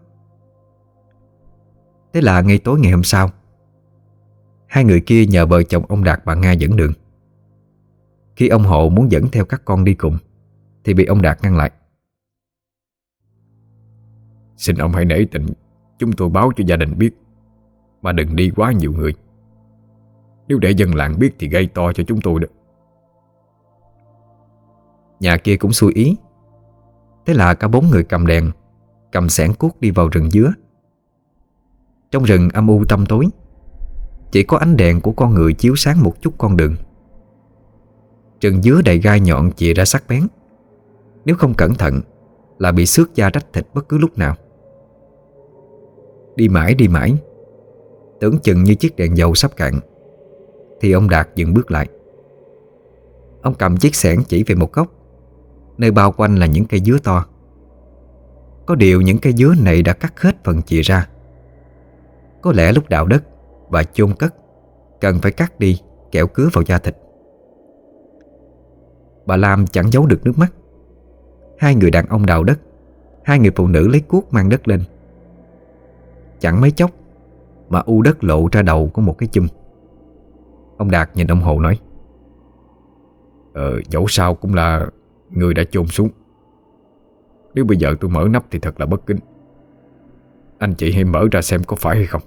Thế là ngay tối ngày hôm sau, Hai người kia nhờ vợ chồng ông Đạt bà Nga dẫn đường. Khi ông Hộ muốn dẫn theo các con đi cùng Thì bị ông Đạt ngăn lại. Xin ông hãy nể tình Chúng tôi báo cho gia đình biết Mà đừng đi quá nhiều người. Nếu để dân làng biết thì gây to cho chúng tôi đó. Nhà kia cũng xui ý. Thế là cả bốn người cầm đèn Cầm sẻn cuốc đi vào rừng dứa. Trong rừng âm u tăm tối Chỉ có ánh đèn của con người chiếu sáng một chút con đường Rừng dứa đầy gai nhọn chìa ra sắc bén. Nếu không cẩn thận Là bị xước da rách thịt bất cứ lúc nào. Đi mãi đi mãi. Tưởng chừng như chiếc đèn dầu sắp cạn, Thì ông Đạt dừng bước lại. Ông cầm chiếc xẻng chỉ về một góc, Nơi bao quanh là những cây dứa to. Có điều những cây dứa này đã cắt hết phần chìa ra. Có lẽ lúc đào đất Và chôn cất, Cần phải cắt đi kẹo cứa vào da thịt. Bà Lam chẳng giấu được nước mắt. Hai người đàn ông đào đất, Hai người phụ nữ lấy cuốc mang đất lên. Chẳng mấy chốc, Mà u đất lộ ra đầu của một cái chum. Ông Đạt nhìn ông Hồ nói Ờ dẫu sao cũng là Người đã chôn xuống. Nếu bây giờ tôi mở nắp thì thật là bất kính. Anh chị hãy mở ra xem có phải hay không.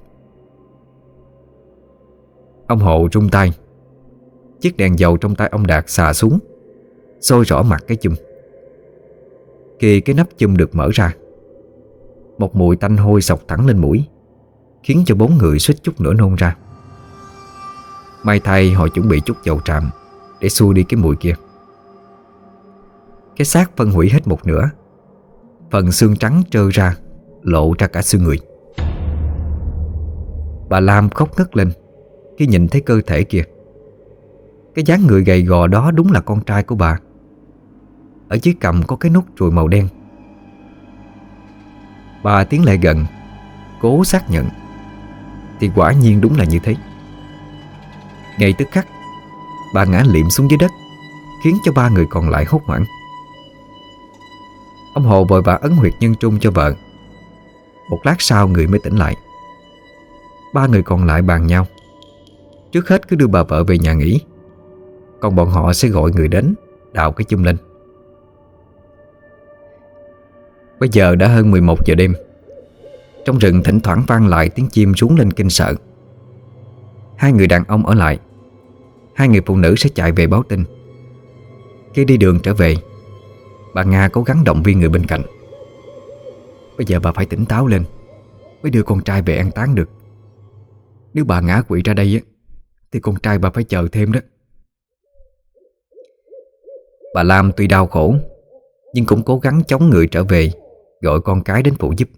Ông Hộ rung tay, Chiếc đèn dầu trong tay ông Đạt xà xuống sôi rõ mặt cái chum. Khi cái nắp chum được mở ra. Một mùi tanh hôi sọc thẳng lên mũi, Khiến cho bốn người suýt chút nữa nôn ra. May thay họ chuẩn bị chút dầu tràm Để xua đi cái mùi kia. Cái xác phân hủy hết một nửa. Phần xương trắng trơ ra, Lộ ra cả xương người. Bà Lam khóc ngất lên Khi nhìn thấy cơ thể kia. Cái dáng người gầy gò đó đúng là con trai của bà. Ở dưới cầm có cái nút ruồi màu đen. Bà tiến lại gần, Cố xác nhận. Thì quả nhiên đúng là như thế. Ngay tức khắc Bà ngã liệm xuống dưới đất, Khiến cho ba người còn lại hốt hoảng. Ông Hồ vội vã ấn huyệt nhân trung cho vợ. Một lát sau người mới tỉnh lại. Ba người còn lại bàn nhau. Trước hết cứ đưa bà vợ về nhà nghỉ, Còn bọn họ sẽ gọi người đến Đào cái chung lên. Bây giờ đã hơn 11 giờ đêm. Trong rừng thỉnh thoảng vang lại tiếng chim xuống lên kinh sợ. Hai người đàn ông ở lại. Hai người phụ nữ sẽ chạy về báo tin. Khi đi đường trở về, Bà Nga cố gắng động viên người bên cạnh. Bây giờ bà phải tỉnh táo lên, Mới đưa con trai về an táng được. Nếu bà ngã quỵ ra đây Thì con trai bà phải chờ thêm đó. Bà Lam tuy đau khổ, Nhưng cũng cố gắng chống người trở về. Gọi con cái đến phụ giúp.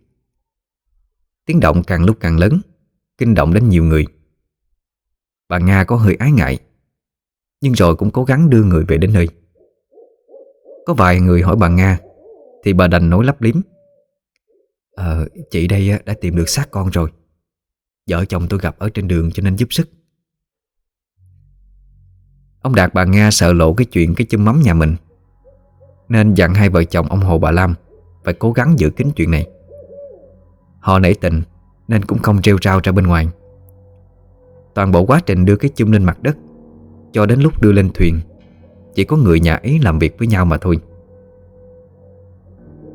Tiếng động càng lúc càng lớn Kinh động đến nhiều người. Bà Nga có hơi ái ngại Nhưng rồi cũng cố gắng đưa người về đến nơi. Có vài người hỏi bà Nga Thì bà đành nói lắp liếm. Ờ, chị đây đã tìm được xác con rồi. Vợ chồng tôi gặp ở trên đường cho nên giúp sức. Ông Đạt bà Nga sợ lộ cái chuyện cái chum mắm nhà mình Nên dặn hai vợ chồng ông Hồ bà Lam phải cố gắng giữ kín chuyện này. Họ nảy tình Nên cũng không treo rao ra bên ngoài. Toàn bộ quá trình đưa cái chum lên mặt đất Cho đến lúc đưa lên thuyền Chỉ có người nhà ấy làm việc với nhau mà thôi.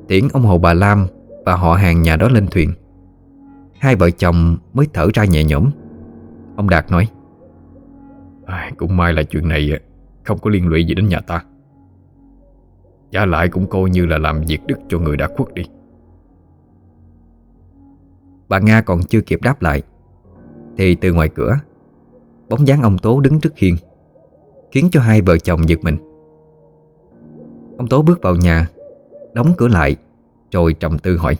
Tiễn ông Hồ bà Lam Và họ hàng nhà đó lên thuyền. Hai vợ chồng mới thở ra nhẹ nhõm. Ông Đạt nói à, Cũng may là chuyện này Không có liên lụy gì đến nhà ta. Giả lại cũng coi như là làm việc đức cho người đã khuất đi. Bà Nga còn chưa kịp đáp lại Thì từ ngoài cửa Bóng dáng ông Tố đứng trước hiên Khiến cho hai vợ chồng giật mình. Ông Tố bước vào nhà Đóng cửa lại Rồi trầm tư hỏi.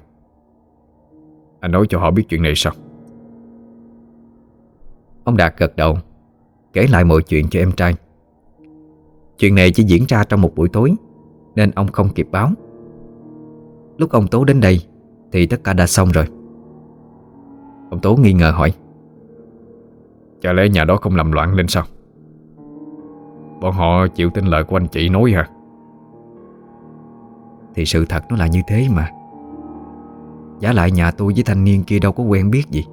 Anh nói cho họ biết chuyện này sao? Ông Đạt gật đầu Kể lại mọi chuyện cho em trai. Chuyện này chỉ diễn ra trong một buổi tối nên ông không kịp báo. Lúc ông Tố đến đây Thì tất cả đã xong rồi. Ông Tố nghi ngờ hỏi, Chả lẽ nhà đó không làm loạn lên sao? Bọn họ chịu tin lời của anh chị nói hả? Thì sự thật nó là như thế mà. Giả lại nhà tôi với thanh niên kia đâu có quen biết gì.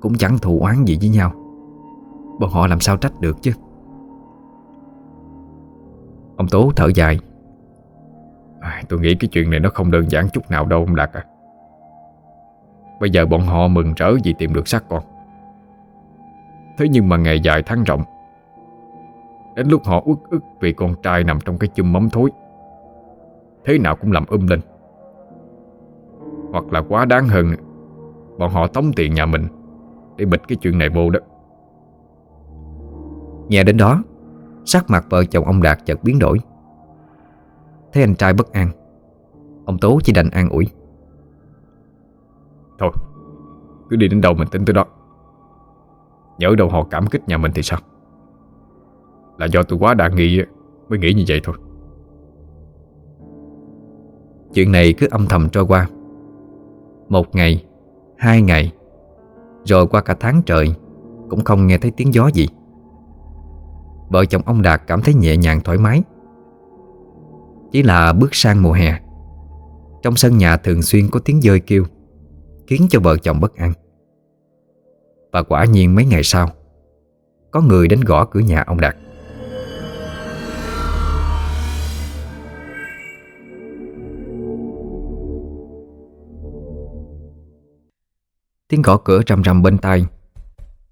Cũng chẳng thù oán gì với nhau. Bọn họ làm sao trách được chứ? Ông Tố thở dài à, Tôi nghĩ cái chuyện này nó không đơn giản chút nào đâu ông Đạt à Bây giờ bọn họ mừng rỡ vì tìm được xác con. Thế nhưng mà ngày dài tháng rộng Đến lúc họ uất ức vì con trai nằm trong cái chum mắm thối Thế nào cũng làm um lên. Hoặc là quá đáng hơn Bọn họ tống tiền nhà mình Để bịt cái chuyện này vô đó. Nghe đến đó Sắc mặt vợ chồng ông Đạt chợt biến đổi. Thấy anh trai bất an. Ông Tố chỉ đành an ủi. Thôi Cứ đi đến đâu mình tính tới đó. Nhớ đâu họ cảm kích nhà mình thì sao? Là do tôi quá đa nghi Mới nghĩ như vậy thôi. Chuyện này cứ âm thầm trôi qua. Một ngày Hai ngày Rồi qua cả tháng trời Cũng không nghe thấy tiếng gió gì. Vợ chồng ông Đạt cảm thấy nhẹ nhàng thoải mái chỉ là bước sang mùa hè. Trong sân nhà thường xuyên có tiếng dơi kêu, Khiến cho vợ chồng bất an. Và quả nhiên mấy ngày sau, Có người đến gõ cửa nhà ông Đạt. Tiếng gõ cửa rầm rầm bên tai.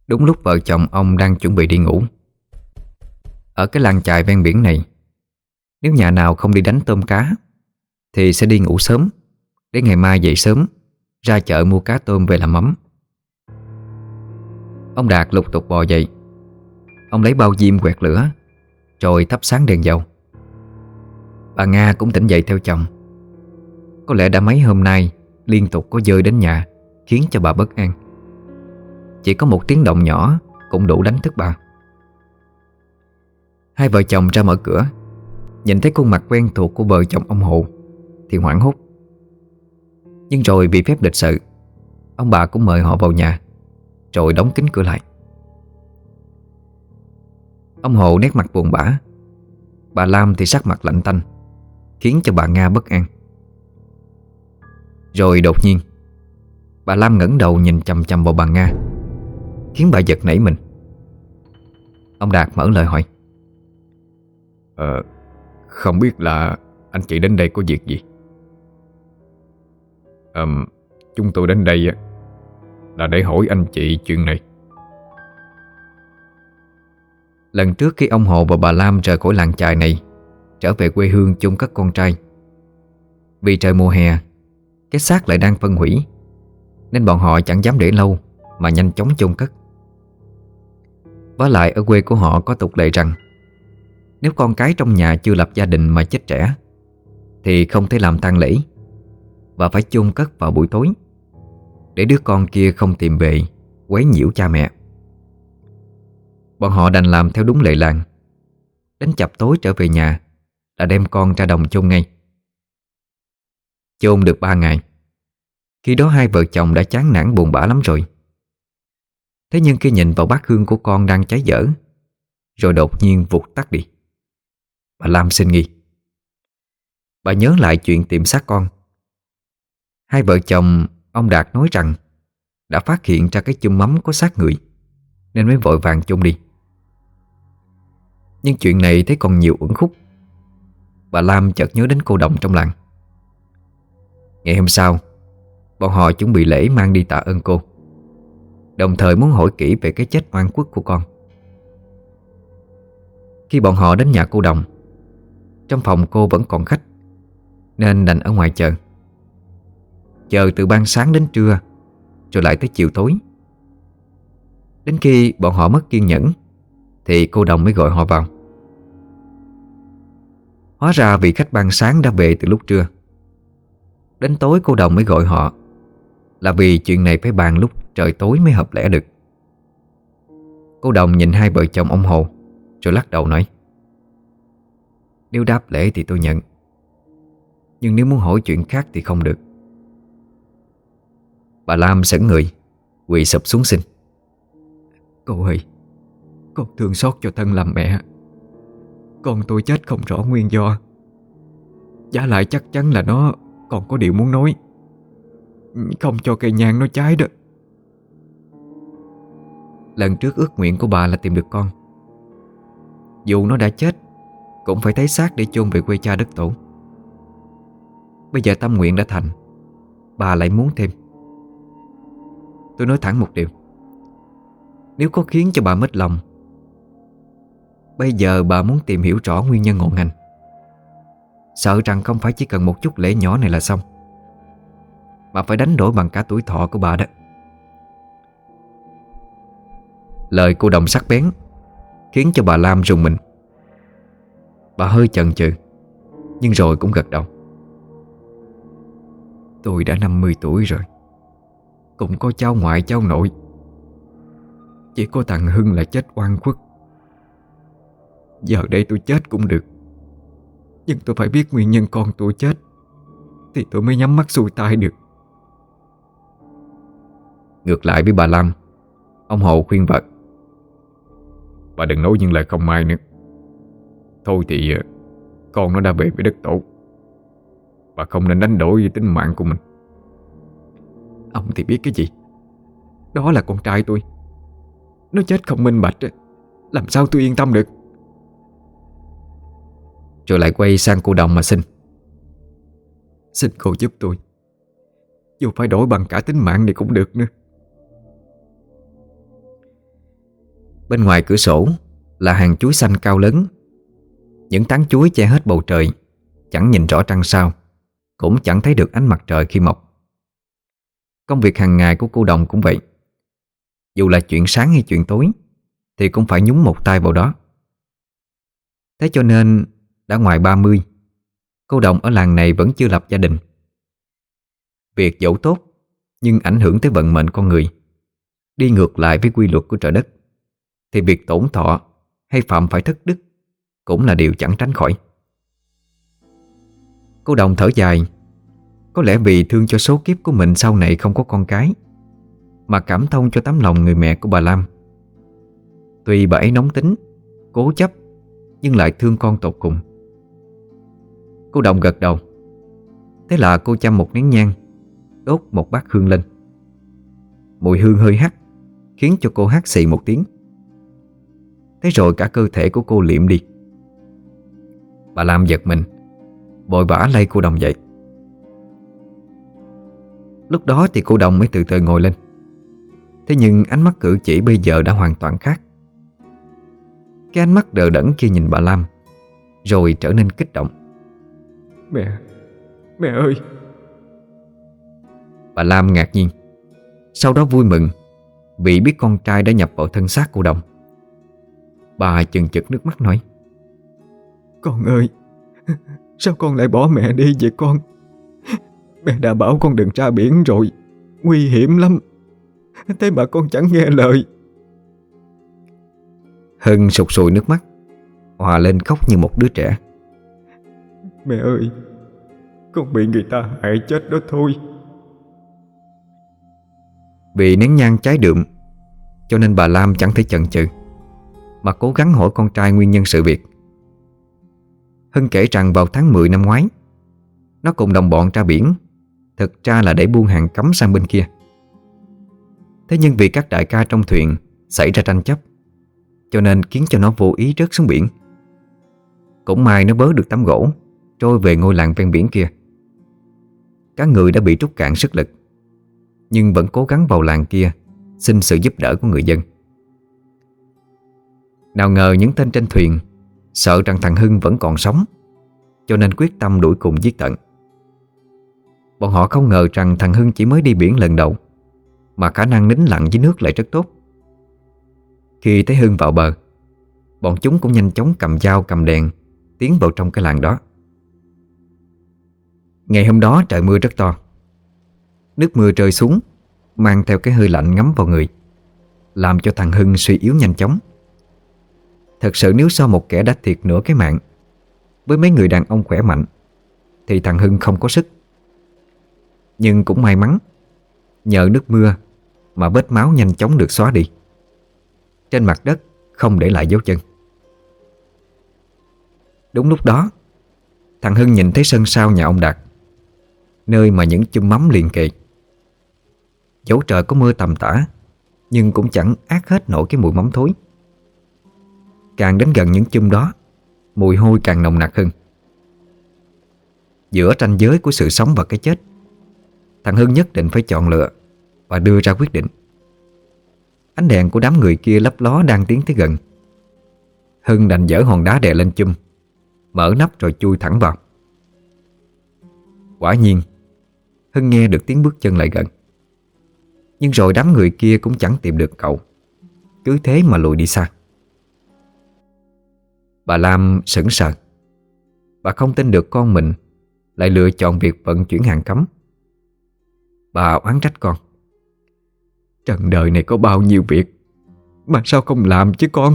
Đúng lúc vợ chồng ông đang chuẩn bị đi ngủ. Ở cái làng chài ven biển này nếu nhà nào không đi đánh tôm cá, Thì sẽ đi ngủ sớm. Để ngày mai dậy sớm, Ra chợ mua cá tôm về làm mắm. Ông Đạt lục tục bò dậy. Ông lấy bao diêm quẹt lửa, Rồi thắp sáng đèn dầu. Bà Nga cũng tỉnh dậy theo chồng. Có lẽ đã mấy hôm nay, Liên tục có dơi đến nhà, Khiến cho bà bất an. Chỉ có một tiếng động nhỏ Cũng đủ đánh thức bà. Hai vợ chồng ra mở cửa. Nhìn thấy khuôn mặt quen thuộc của vợ chồng ông Hồ, Thì hoảng hốt. Nhưng rồi bị phép lịch sự, Ông bà cũng mời họ vào nhà, Rồi đóng kín cửa lại. Ông Hồ nét mặt buồn bã, Bà Lam thì sắc mặt lạnh tanh, Khiến cho bà Nga bất an. Rồi đột nhiên, Bà Lam ngẩng đầu nhìn chầm chầm vào bà Nga, Khiến bà giật nảy mình. Ông Đạt mở lời hỏi. Ờ không biết là anh chị đến đây có việc gì? À, Chúng tôi đến đây Là để hỏi anh chị chuyện này. Lần trước khi ông Hồ và bà Lam rời khỏi làng chài này Trở về quê hương chung các con trai. Vì trời mùa hè Cái xác lại đang phân hủy Nên bọn họ chẳng dám để lâu Mà nhanh chóng chôn cất. Và lại ở quê của họ có tục lệ rằng nếu con cái trong nhà chưa lập gia đình mà chết trẻ, Thì không thể làm tang lễ Và phải chôn cất vào buổi tối Để đứa con kia không tìm về Quấy nhiễu cha mẹ. Bọn họ đành làm theo đúng lệ làng. Đến chập tối trở về nhà Là đem con ra đồng chôn ngay. Chôn được ba ngày, Khi đó hai vợ chồng đã chán nản buồn bã lắm rồi. Thế nhưng khi nhìn vào bát hương của con đang cháy dở, Rồi đột nhiên vụt tắt đi. Bà Lam xin nghi Bà nhớ lại chuyện tìm xác con. Hai vợ chồng, Ông Đạt nói rằng Đã phát hiện ra cái chum mắm có xác người, Nên mới vội vàng chôn đi. Nhưng chuyện này thấy còn nhiều uẩn khúc. Bà Lam chợt nhớ đến cô đồng trong làng. Ngày hôm sau, Bọn họ chuẩn bị lễ mang đi tạ ơn cô, Đồng thời muốn hỏi kỹ về cái chết oan quốc của con. Khi bọn họ đến nhà cô đồng trong phòng cô vẫn còn khách, Nên đành ở ngoài chờ. Chờ từ ban sáng đến trưa, Rồi lại tới chiều tối. Đến khi bọn họ mất kiên nhẫn, Thì cô đồng mới gọi họ vào. Hóa ra vị khách ban sáng đã về từ lúc trưa. Đến tối cô đồng mới gọi họ, Là vì chuyện này phải bàn lúc trời tối mới hợp lẽ được. Cô đồng nhìn hai vợ chồng ông Hồ, Rồi lắc đầu nói nếu đáp lễ thì tôi nhận. Nhưng nếu muốn hỏi chuyện khác thì không được. Bà Lam sững người Quỳ sụp xuống xin. Cô ơi Con thương xót cho thân làm mẹ. Con tôi chết không rõ nguyên do. Giá lại chắc chắn là nó còn có điều muốn nói. Không cho cây nhang nó cháy đó. Lần trước ước nguyện của bà là tìm được con. Dù nó đã chết cũng phải thấy xác để chôn về quê cha đất tổ. Bây giờ tâm nguyện đã thành, Bà lại muốn thêm. Tôi nói thẳng một điều. Nếu có khiến cho bà mất lòng, Bây giờ bà muốn tìm hiểu rõ nguyên nhân ngọn ngành. Sợ rằng không phải chỉ cần một chút lễ nhỏ này là xong. Mà phải đánh đổi bằng cả tuổi thọ của bà đó. Lời cô đồng sắc bén Khiến cho bà Lam rùng mình. Bà hơi chần chừ, Nhưng rồi cũng gật đầu. Tôi đã 50 tuổi rồi, Cũng có cháu ngoại, cháu nội. Chỉ có thằng Hưng là chết oan khuất. Giờ đây tôi chết cũng được, Nhưng tôi phải biết nguyên nhân con tôi chết, Thì tôi mới nhắm mắt xuôi tai được. Ngược lại với bà Lam, Ông Hồ khuyên vợ, Bà đừng nói những lời không may nữa. Thôi thì ờ, Con nó đã về với đất tổ. Bà không nên đánh đổi với tính mạng của mình. Ông thì biết cái gì? Đó là con trai tôi. Nó chết không minh bạch Làm sao tôi yên tâm được? Rồi lại quay sang cô đồng mà xin. Xin cô giúp tôi. Dù phải đổi bằng cả tính mạng này cũng được nữa. Bên ngoài cửa sổ Là hàng chuối xanh cao lớn. Những tán chuối che hết bầu trời, Chẳng nhìn rõ trăng sao, Cũng chẳng thấy được ánh mặt trời khi mọc. Công việc hàng ngày của cô đồng cũng vậy. Dù là chuyện sáng hay chuyện tối, Thì cũng phải nhúng một tay vào đó. Thế cho nên, đã ngoài 30 Cô Đồng ở làng này vẫn chưa lập gia đình. Việc dẫu tốt, Nhưng ảnh hưởng tới vận mệnh con người. Đi ngược lại với quy luật của trời đất, Thì việc tổn thọ Hay phạm phải thất đức cũng là điều chẳng tránh khỏi. Cô Đồng thở dài. Có lẽ vì thương cho số kiếp của mình sau này không có con cái, Mà cảm thông cho tấm lòng người mẹ của bà Lam. Tuy bà ấy nóng tính, Cố chấp, Nhưng lại thương con tột cùng. Cô Đồng gật đầu. Thế là cô chăm một nén nhang, Đốt một bát hương lên. Mùi hương hơi hắt, Khiến cho cô hát xì một tiếng. Thế rồi cả cơ thể của cô liệm đi. Bà Lam giật mình. Vội vã lay cô Đồng dậy. Lúc đó thì cô Đồng mới từ từ ngồi lên. Thế nhưng ánh mắt cử chỉ bây giờ đã hoàn toàn khác. Cái ánh mắt đờ đẫn kia nhìn bà Lam Rồi trở nên kích động. Mẹ Mẹ ơi. Bà Lam ngạc nhiên Sau đó vui mừng Vì biết con trai đã nhập vào thân xác cô Đồng. Bà chừng chực nước mắt nói Con ơi. Sao con lại bỏ mẹ đi vậy con? Mẹ đã bảo con đừng ra biển rồi. Nguy hiểm lắm. Thế mà con chẳng nghe lời. Hân sụt sùi nước mắt Hòa lên khóc như một đứa trẻ. Mẹ ơi Con bị người ta hại chết đó thôi. Vì nén nhang cháy đượm Cho nên bà Lam chẳng thể chần chừ Mà cố gắng hỏi con trai nguyên nhân sự việc Hân kể rằng vào tháng 10 năm ngoái, Nó cùng đồng bọn ra biển. Thực ra là để buôn hàng cấm sang bên kia. Thế nhưng vì các đại ca trong thuyền Xảy ra tranh chấp, Cho nên khiến cho nó vô ý rớt xuống biển. Cũng may nó bớ được tấm gỗ, Trôi về ngôi làng ven biển kia. Các người đã bị trút cạn sức lực, Nhưng vẫn cố gắng vào làng kia Xin sự giúp đỡ của người dân. Nào ngờ những tên trên thuyền Sợ rằng thằng Hưng vẫn còn sống, Cho nên quyết tâm đuổi cùng giết tận. Bọn họ không ngờ rằng thằng Hưng chỉ mới đi biển lần đầu, Mà khả năng nín lặng dưới nước lại rất tốt. Khi thấy Hưng vào bờ, Bọn chúng cũng nhanh chóng cầm dao, cầm đèn, Tiến vào trong cái làng đó. Ngày hôm đó trời mưa rất to. Nước mưa rơi xuống, Mang theo cái hơi lạnh ngấm vào người, Làm cho thằng Hưng suy yếu nhanh chóng. Thật sự nếu so một kẻ đã thiệt nửa cái mạng, Với mấy người đàn ông khỏe mạnh, Thì thằng Hưng không có sức. Nhưng cũng may mắn, Nhờ nước mưa Mà vết máu nhanh chóng được xóa đi. Trên mặt đất không để lại dấu chân. Đúng lúc đó, Thằng Hưng nhìn thấy sân sau nhà ông Đạt, Nơi mà những chum mắm liền kề. Dẫu trời có mưa tầm tã, Nhưng cũng chẳng ác hết nổi cái mùi mắm thối. Càng đến gần những chum đó, Mùi hôi càng nồng nặc hơn. Giữa tranh giới của sự sống và cái chết, Thằng Hưng nhất định phải chọn lựa Và đưa ra quyết định. Ánh đèn của đám người kia lấp ló đang tiến tới gần. Hưng đành dỡ hòn đá đè lên chum, Mở nắp rồi chui thẳng vào. Quả nhiên, Hưng nghe được tiếng bước chân lại gần. Nhưng rồi đám người kia cũng chẳng tìm được cậu, Cứ thế mà lùi đi xa. Bà Lam sững sờ. Bà không tin được con mình, Lại lựa chọn việc vận chuyển hàng cấm. Bà oán trách con. Trần đời này có bao nhiêu việc, Mà sao không làm chứ con?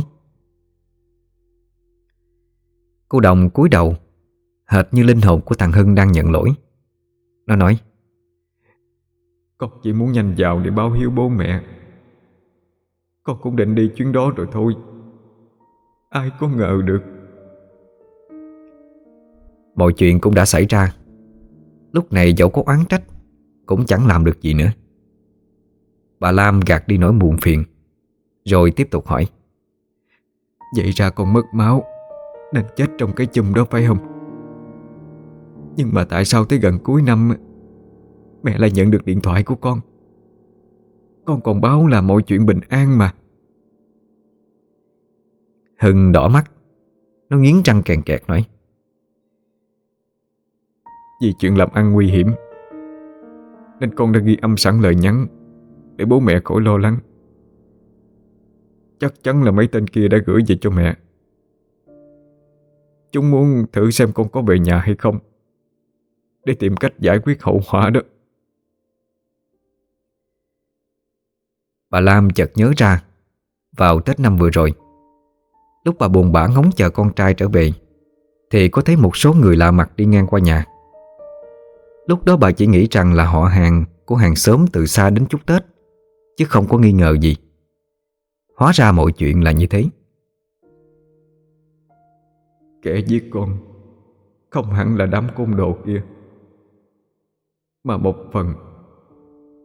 Cô Đồng cúi đầu, Hệt như linh hồn của thằng Hưng đang nhận lỗi. Nó nói, Con chỉ muốn nhanh vào để báo hiếu bố mẹ. Con cũng định đi chuyến đó rồi thôi. Ai có ngờ được? Mọi chuyện cũng đã xảy ra. Lúc này dẫu có oán trách Cũng chẳng làm được gì nữa. Bà Lam gạt đi nỗi buồn phiền Rồi tiếp tục hỏi. Vậy ra con mất máu Nên chết trong cái chùm đó phải không? Nhưng mà tại sao tới gần cuối năm Mẹ lại nhận được điện thoại của con? Con còn báo là mọi chuyện bình an mà Hưng đỏ mắt. Nó nghiến răng kèn kẹt nói. Vì chuyện làm ăn nguy hiểm, Nên con đã ghi âm sẵn lời nhắn Để bố mẹ khỏi lo lắng. Chắc chắn là mấy tên kia đã gửi về cho mẹ. Chúng muốn thử xem con có về nhà hay không, Để tìm cách giải quyết hậu họa đó. Bà Lam chợt nhớ ra, Vào Tết năm vừa rồi Lúc bà buồn bã ngóng chờ con trai trở về Thì có thấy một số người lạ mặt đi ngang qua nhà. Lúc đó bà chỉ nghĩ rằng là họ hàng của hàng xóm từ xa đến chúc Tết Chứ không có nghi ngờ gì. Hóa ra mọi chuyện là như thế. Kẻ giết con Không hẳn là đám côn đồ kia Mà một phần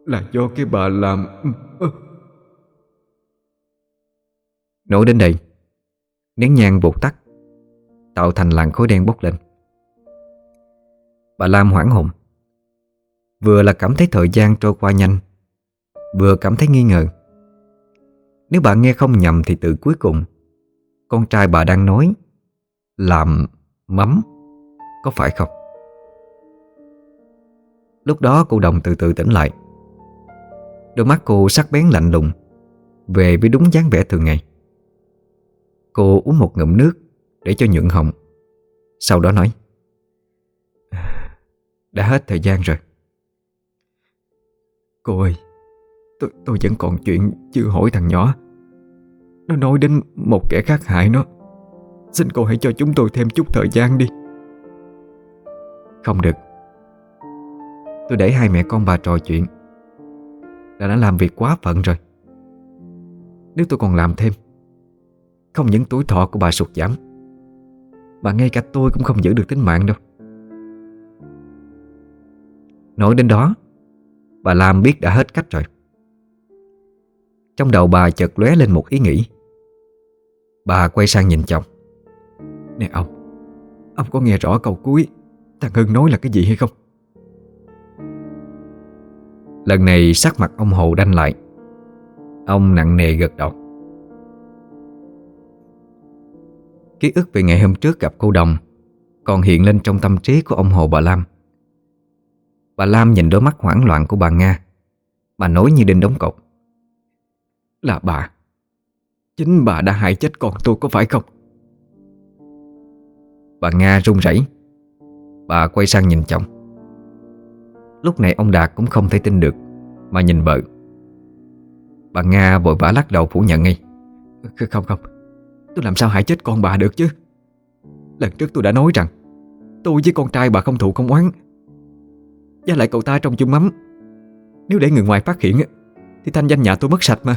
Là do cái bà làm. Nói đến đây Nén nhang vụt tắt, Tạo thành làn khối đen bốc lên. Bà Lam hoảng hồn. Vừa là cảm thấy thời gian trôi qua nhanh, Vừa cảm thấy nghi ngờ. Nếu bà nghe không nhầm thì từ cuối cùng, Con trai bà đang nói Làm mắm Có phải không? Lúc đó cô Đồng từ từ tỉnh lại. Đôi mắt cô sắc bén lạnh lùng Về với đúng dáng vẻ thường ngày. Cô uống một ngụm nước Để cho nhuận họng Sau đó nói Đã hết thời gian rồi. Cô ơi Tôi, tôi vẫn còn chuyện chưa hỏi thằng nhỏ. Nó nói đến một kẻ khác hại nó. Xin cô hãy cho chúng tôi thêm chút thời gian đi. Không được. Tôi để hai mẹ con bà trò chuyện. Đã đã làm việc quá phận rồi. Nếu tôi còn làm thêm không những tuổi thọ của bà sụt giảm, Mà ngay cả tôi cũng không giữ được tính mạng đâu. Nói đến đó, Bà Lam biết đã hết cách rồi. Trong đầu bà chợt lóe lên một ý nghĩ. Bà quay sang nhìn chồng. Nè ông Ông có nghe rõ câu cuối, Thằng Hưng nói là cái gì hay không? Lần này sắc mặt ông Hồ đanh lại. Ông nặng nề gật đầu. Ký ức về ngày hôm trước gặp cô Đồng Còn hiện lên trong tâm trí của ông Hồ bà Lam. Bà Lam nhìn đôi mắt hoảng loạn của bà Nga. Bà nói như đinh đóng cột. Là bà. Chính bà đã hại chết con tôi có phải không? Bà Nga run rẩy. Bà quay sang nhìn chồng. Lúc này ông Đạt cũng không thể tin được Mà nhìn vợ. Bà Nga vội vã lắc đầu phủ nhận ngay. Không không Tôi làm sao hại chết con bà được chứ? Lần trước tôi đã nói rằng, Tôi với con trai bà không thù không oán. Và lại cậu ta trong chung mắm. Nếu để người ngoài phát hiện Thì thanh danh nhà tôi mất sạch mà.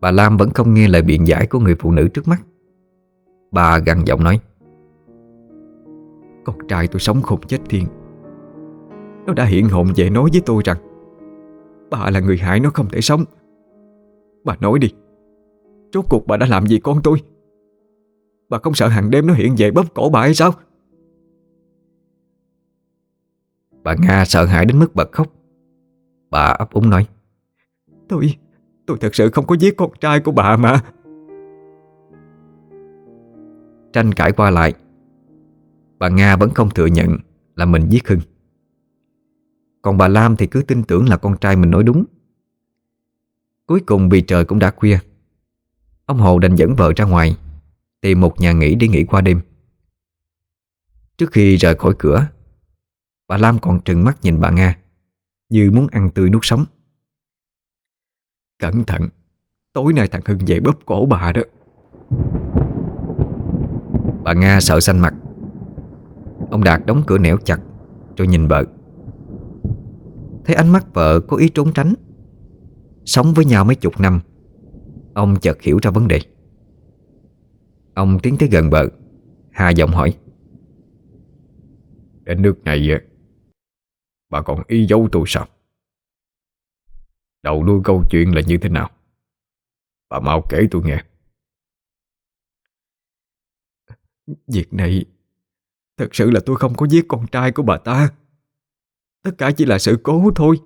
Bà Lam vẫn không nghe lời biện giải của người phụ nữ trước mắt. Bà gằn giọng nói, Con trai tôi sống khùng chết thiên. Nó đã hiện hồn về nói với tôi rằng, Bà là người hại nó không thể sống. Bà nói đi. Rốt cuộc bà đã làm gì con tôi? Bà không sợ hàng đêm nó hiện về bóp cổ bà hay sao? Bà Nga sợ hãi đến mức bật khóc. Bà ấp úng nói, Tôi Tôi thật sự không có giết con trai của bà mà. Tranh cãi qua lại, Bà Nga vẫn không thừa nhận Là mình giết Hưng. Còn bà Lam thì cứ tin tưởng là con trai mình nói đúng. Cuối cùng vì trời cũng đã khuya Ông Hồ đành dẫn vợ ra ngoài, Tìm một nhà nghỉ để nghỉ qua đêm. Trước khi rời khỏi cửa, Bà Lam còn trừng mắt nhìn bà Nga, Như muốn ăn tươi nuốt sống. Cẩn thận, Tối nay thằng Hưng về bóp cổ bà đó. Bà Nga sợ xanh mặt. Ông Đạt đóng cửa nẻo chặt, Rồi nhìn vợ. Thấy ánh mắt vợ có ý trốn tránh, Sống với nhau mấy chục năm Ông chợt hiểu ra vấn đề. Ông tiến tới gần vợ Hà giọng hỏi. Đến nước này Bà còn y dấu tôi sao? Đầu đuôi câu chuyện là như thế nào? Bà mau kể tôi nghe. Việc này Thật sự là tôi không có giết con trai của bà ta. Tất cả chỉ là sự cố thôi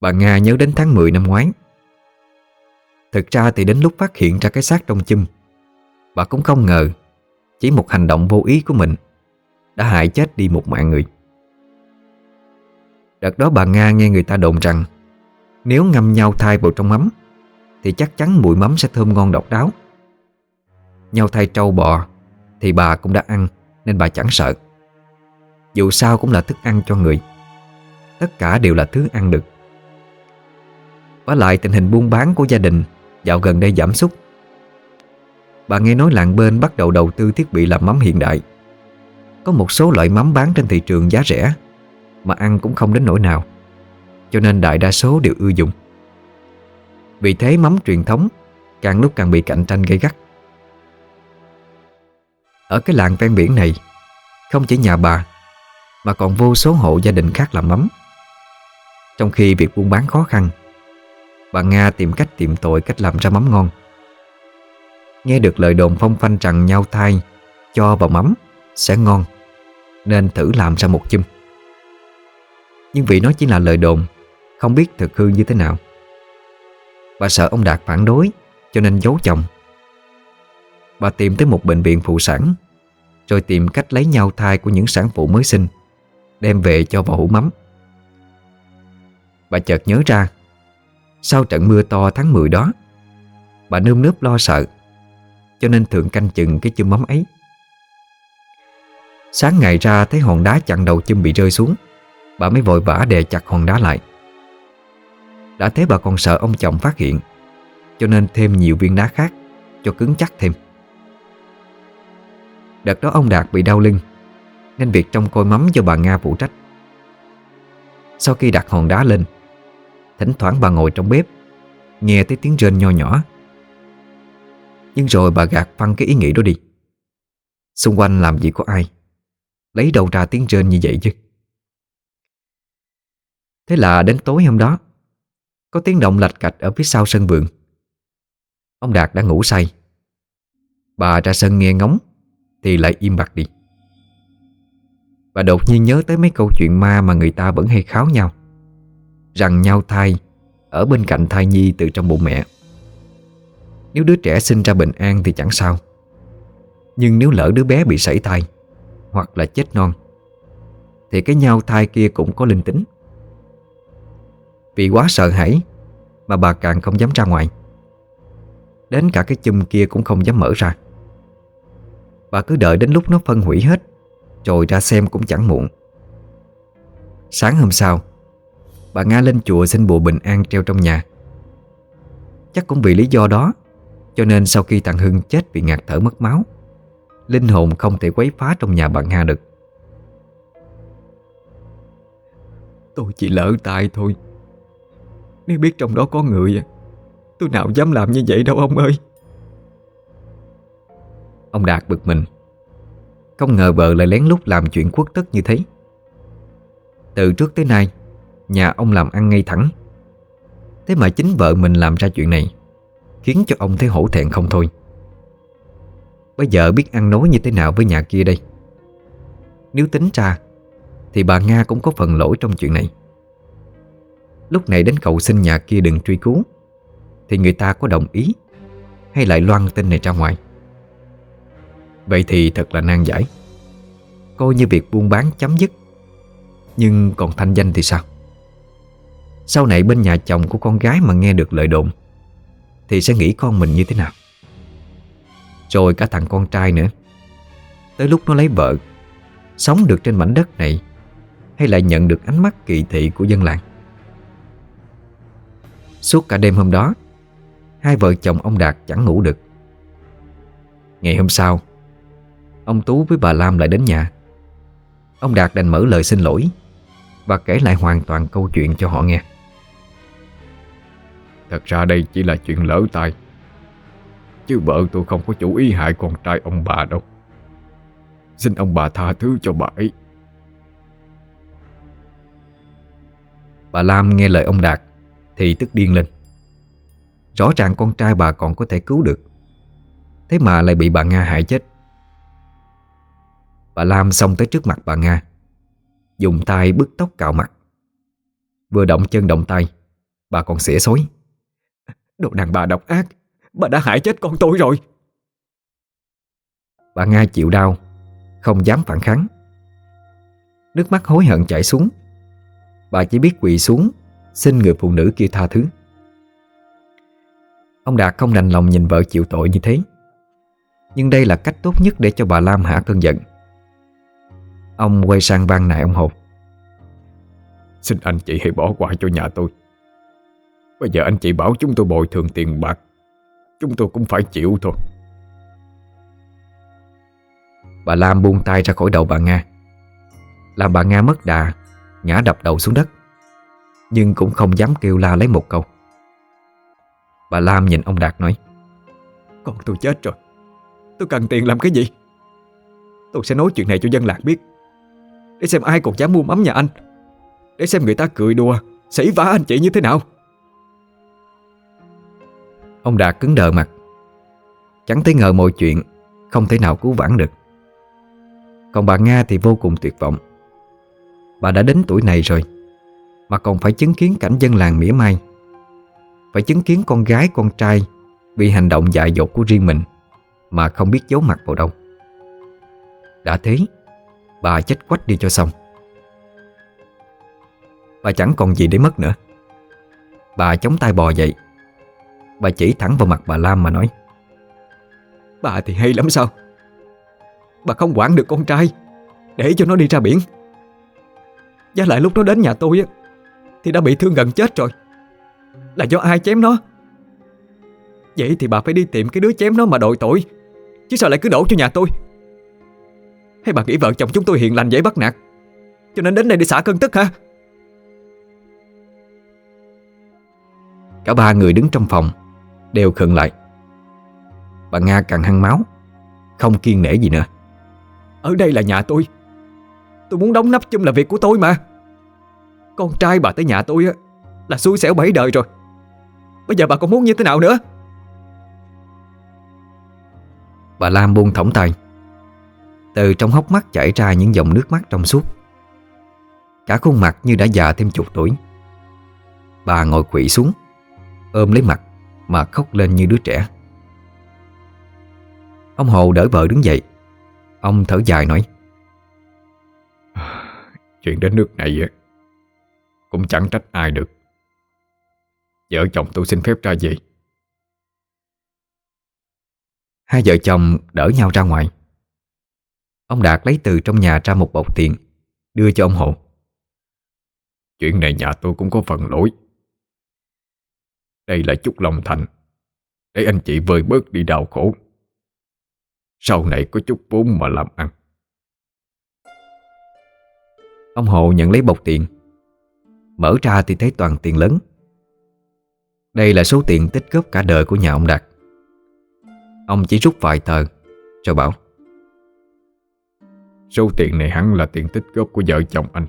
Bà Nga nhớ đến tháng 10 năm ngoái. Thực ra thì đến lúc phát hiện ra cái xác trong chum, Bà cũng không ngờ Chỉ một hành động vô ý của mình Đã hại chết đi một mạng người. Đợt đó bà Nga nghe người ta đồn rằng Nếu ngâm nhau thai vào trong mắm Thì chắc chắn mùi mắm sẽ thơm ngon độc đáo. Nhau thai trâu bò Thì bà cũng đã ăn Nên bà chẳng sợ. Dù sao cũng là thức ăn cho người, Tất cả đều là thứ ăn được. Và lại tình hình buôn bán của gia đình, Dạo gần đây giảm sút. Bà nghe nói làng bên bắt đầu đầu tư thiết bị làm mắm hiện đại. Có một số loại mắm bán trên thị trường giá rẻ, Mà ăn cũng không đến nỗi nào. Cho nên đại đa số đều ưa dùng. Vì thế mắm truyền thống Càng lúc càng bị cạnh tranh gây gắt. Ở cái làng ven biển này, Không chỉ nhà bà, Mà còn vô số hộ gia đình khác làm mắm. Trong khi việc buôn bán khó khăn Bà Nga tìm cách tìm tội cách làm ra mắm ngon. Nghe được lời đồn phong phanh rằng nhau thai Cho vào mắm Sẽ ngon, Nên thử làm ra một chum. Nhưng vì nó chỉ là lời đồn, Không biết thực hư như thế nào. Bà sợ ông Đạt phản đối, Cho nên giấu chồng. Bà tìm tới một bệnh viện phụ sản, Rồi tìm cách lấy nhau thai của những sản phụ mới sinh, Đem về cho vào hũ mắm. Bà chợt nhớ ra sau trận mưa to tháng 10 đó. Bà nơm nớp lo sợ, Cho nên thường canh chừng cái chum mắm ấy. Sáng ngày ra thấy hòn đá chặn đầu chum bị rơi xuống, Bà mới vội vã đè chặt hòn đá lại. Đã thế bà còn sợ ông chồng phát hiện, Cho nên thêm nhiều viên đá khác, Cho cứng chắc thêm. Đợt đó ông Đạt bị đau lưng, Nên việc trông coi mắm do bà Nga phụ trách. Sau khi đặt hòn đá lên Thỉnh thoảng bà ngồi trong bếp, Nghe thấy tiếng rên nho nhỏ. Nhưng rồi bà gạt phăng cái ý nghĩ đó đi. Xung quanh làm gì có ai, Lấy đầu ra tiếng rên như vậy chứ? Thế là đến tối hôm đó, Có tiếng động lạch cạch ở phía sau sân vườn. Ông Đạt đã ngủ say. Bà ra sân nghe ngóng, Thì lại im bặt đi. Bà đột nhiên nhớ tới mấy câu chuyện ma Mà người ta vẫn hay kháo nhau. Rằng nhau thai, Ở bên cạnh thai nhi từ trong bụng mẹ. Nếu đứa trẻ sinh ra bình an thì chẳng sao. Nhưng nếu lỡ đứa bé bị sảy thai, Hoặc là chết non, Thì cái nhau thai kia cũng có linh tính. Vì quá sợ hãi Mà bà càng không dám ra ngoài. Đến cả cái chum kia cũng không dám mở ra. Bà cứ đợi đến lúc nó phân hủy hết, Rồi ra xem cũng chẳng muộn. Sáng hôm sau Bà Nga lên chùa xin bùa bình an treo trong nhà. Chắc cũng vì lý do đó, Cho nên sau khi thằng Hưng chết vì ngạt thở mất máu, Linh hồn không thể quấy phá trong nhà bà Nga được. Tôi chỉ lỡ tay thôi. Nếu biết trong đó có người, Tôi nào dám làm như vậy đâu ông ơi. Ông Đạt bực mình. Không ngờ vợ lại lén lút làm chuyện quốc tất như thế. Từ trước tới nay Nhà ông làm ăn ngay thẳng. Thế mà chính vợ mình làm ra chuyện này, Khiến cho ông thấy hổ thẹn không thôi. Bây giờ biết ăn nói như thế nào với nhà kia đây? Nếu tính ra, Thì bà Nga cũng có phần lỗi trong chuyện này. Lúc này đến cậu xin nhà kia đừng truy cứu, Thì người ta có đồng ý Hay lại loan tin này ra ngoài? Vậy thì thật là nan giải. Coi như việc buôn bán chấm dứt, Nhưng còn thanh danh thì sao? Sau này bên nhà chồng của con gái mà nghe được lời đồn, Thì sẽ nghĩ con mình như thế nào? Rồi cả thằng con trai nữa. Tới lúc nó lấy vợ, Sống được trên mảnh đất này, Hay lại nhận được ánh mắt kỳ thị của dân làng? Suốt cả đêm hôm đó, Hai vợ chồng ông Đạt chẳng ngủ được. Ngày hôm sau, Ông Tú với bà Lam lại đến nhà. Ông Đạt đành mở lời xin lỗi Và kể lại hoàn toàn câu chuyện cho họ nghe. Thật ra đây chỉ là chuyện lỡ tay Chứ vợ tôi không có chủ ý hại con trai ông bà đâu. Xin ông bà tha thứ cho bà ấy. Bà Lam nghe lời ông Đạt, Thì tức điên lên. Rõ ràng con trai bà còn có thể cứu được. Thế mà lại bị bà Nga hại chết. Bà Lam xông tới trước mặt bà Nga, Dùng tay bứt tóc cạo mặt. Vừa động chân động tay, Bà còn xỉa xối. Đồ đàn bà độc ác. Bà đã hại chết con tôi rồi. Bà Nga chịu đau, Không dám phản kháng. Nước mắt hối hận chảy xuống. Bà chỉ biết quỳ xuống, Xin người phụ nữ kia tha thứ. Ông Đạt không đành lòng nhìn vợ chịu tội như thế. Nhưng đây là cách tốt nhất để cho bà Lam hạ cơn giận. Ông quay sang ban nại ông Hột. Xin anh chị hãy bỏ qua cho nhà tôi. Bây giờ anh chị bảo chúng tôi bồi thường tiền bạc. Chúng tôi cũng phải chịu thôi. Bà Lam buông tay ra khỏi đầu bà Nga. Làm bà Nga mất đà Ngã đập đầu xuống đất. Nhưng cũng không dám kêu la lấy một câu. Bà Lam nhìn ông Đạt nói Con tôi chết rồi. Tôi cần tiền làm cái gì? Tôi sẽ nói chuyện này cho dân làng biết. Để xem ai còn dám mua mắm nhà anh. Để xem người ta cười đùa Sỉ vả anh chị như thế nào Ông Đạt cứng đờ mặt. Chẳng thấy ngờ mọi chuyện Không thể nào cứu vãn được. Còn bà Nga thì vô cùng tuyệt vọng. Bà đã đến tuổi này rồi, Mà còn phải chứng kiến cảnh dân làng mỉa mai. Phải chứng kiến con gái, con trai Bị hành động dại dột của riêng mình Mà không biết giấu mặt vào đâu. Đã thế, Bà chết quách đi cho xong. Bà chẳng còn gì để mất nữa. Bà chống tay bò dậy. Bà chỉ thẳng vào mặt bà Lam mà nói. Bà thì hay lắm sao? Bà không quản được con trai Để cho nó đi ra biển. Giá lại lúc nó đến nhà tôi á Thì đã bị thương gần chết rồi. Là do ai chém nó? Vậy thì bà phải đi tìm cái đứa chém nó mà đội tội Chứ sao lại cứ đổ cho nhà tôi? Hay bà nghĩ vợ chồng chúng tôi hiền lành dễ bắt nạt Cho nên đến đây để xả cơn tức hả? Cả ba người đứng trong phòng Đều khựng lại. Bà Nga càng hăng máu, Không kiên nể gì nữa. Ở đây là nhà tôi. Tôi muốn đóng nắp chung là việc của tôi mà. Con trai bà tới nhà tôi á, Là xui xẻo bảy đời rồi. Bây giờ bà còn muốn như thế nào nữa? Bà Lam buông thõng tay. Từ trong hốc mắt chảy ra những dòng nước mắt trong suốt. Cả khuôn mặt như đã già thêm chục tuổi. Bà ngồi quỵ xuống, Ôm lấy mặt. Mà khóc lên như đứa trẻ. Ông Hồ đỡ vợ đứng dậy. Ông thở dài nói Chuyện đến nước này Cũng chẳng trách ai được. Vợ chồng tôi xin phép ra về. Hai vợ chồng đỡ nhau ra ngoài. Ông Đạt lấy từ trong nhà ra một bọc tiền Đưa cho ông Hộ Chuyện này nhà tôi cũng có phần lỗi đây là chút lòng thành. Để anh chị vơi bớt đi đau khổ. Sau này có chút vốn mà làm ăn. Ông hồ nhận lấy bọc tiền. Mở ra thì thấy toàn tiền lớn. Đây là số tiền tích góp cả đời của nhà ông Đạt. Ông chỉ rút vài tờ, Rồi bảo, Số tiền này hẳn là tiền tích góp của vợ chồng anh.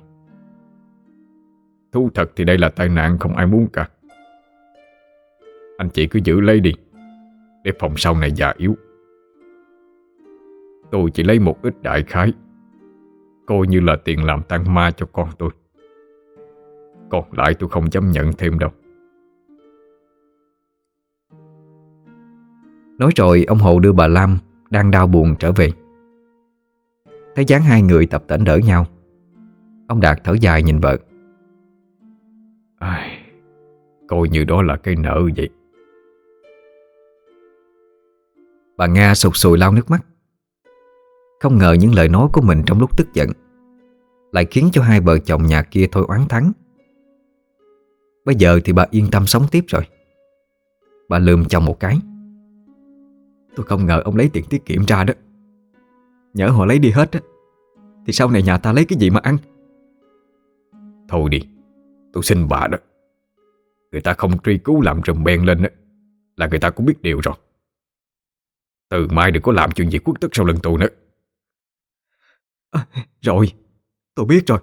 Thú thật thì đây là tai nạn không ai muốn cả. Anh chị cứ giữ lấy đi Để phòng sau này già yếu. Tôi chỉ lấy một ít đại khái Coi như là tiền làm tăng ma cho con tôi. Còn lại tôi không dám nhận thêm đâu. Nói rồi ông Hồ đưa bà Lam Đang đau buồn trở về. Thấy dáng hai người tập tễnh đỡ nhau Ông Đạt thở dài nhìn vợ. Ai, Coi như đó là cái nợ vậy Bà Nga sụt sùi lau nước mắt. Không ngờ những lời nói của mình trong lúc tức giận Lại khiến cho hai vợ chồng nhà kia thôi oán thắng. Bây giờ thì bà yên tâm sống tiếp rồi. Bà lườm chồng một cái. Tôi không ngờ ông lấy tiền tiết kiệm ra đó. Nhớ họ lấy đi hết á, Thì sau này nhà ta lấy cái gì mà ăn? Thôi đi, Tôi xin bà đó. Người ta không truy cứu làm rùm beng lên á, Là người ta cũng biết điều rồi. Từ mai đừng có làm chuyện gì quốc tức sau lưng tôi nữa. À, Rồi Tôi biết rồi.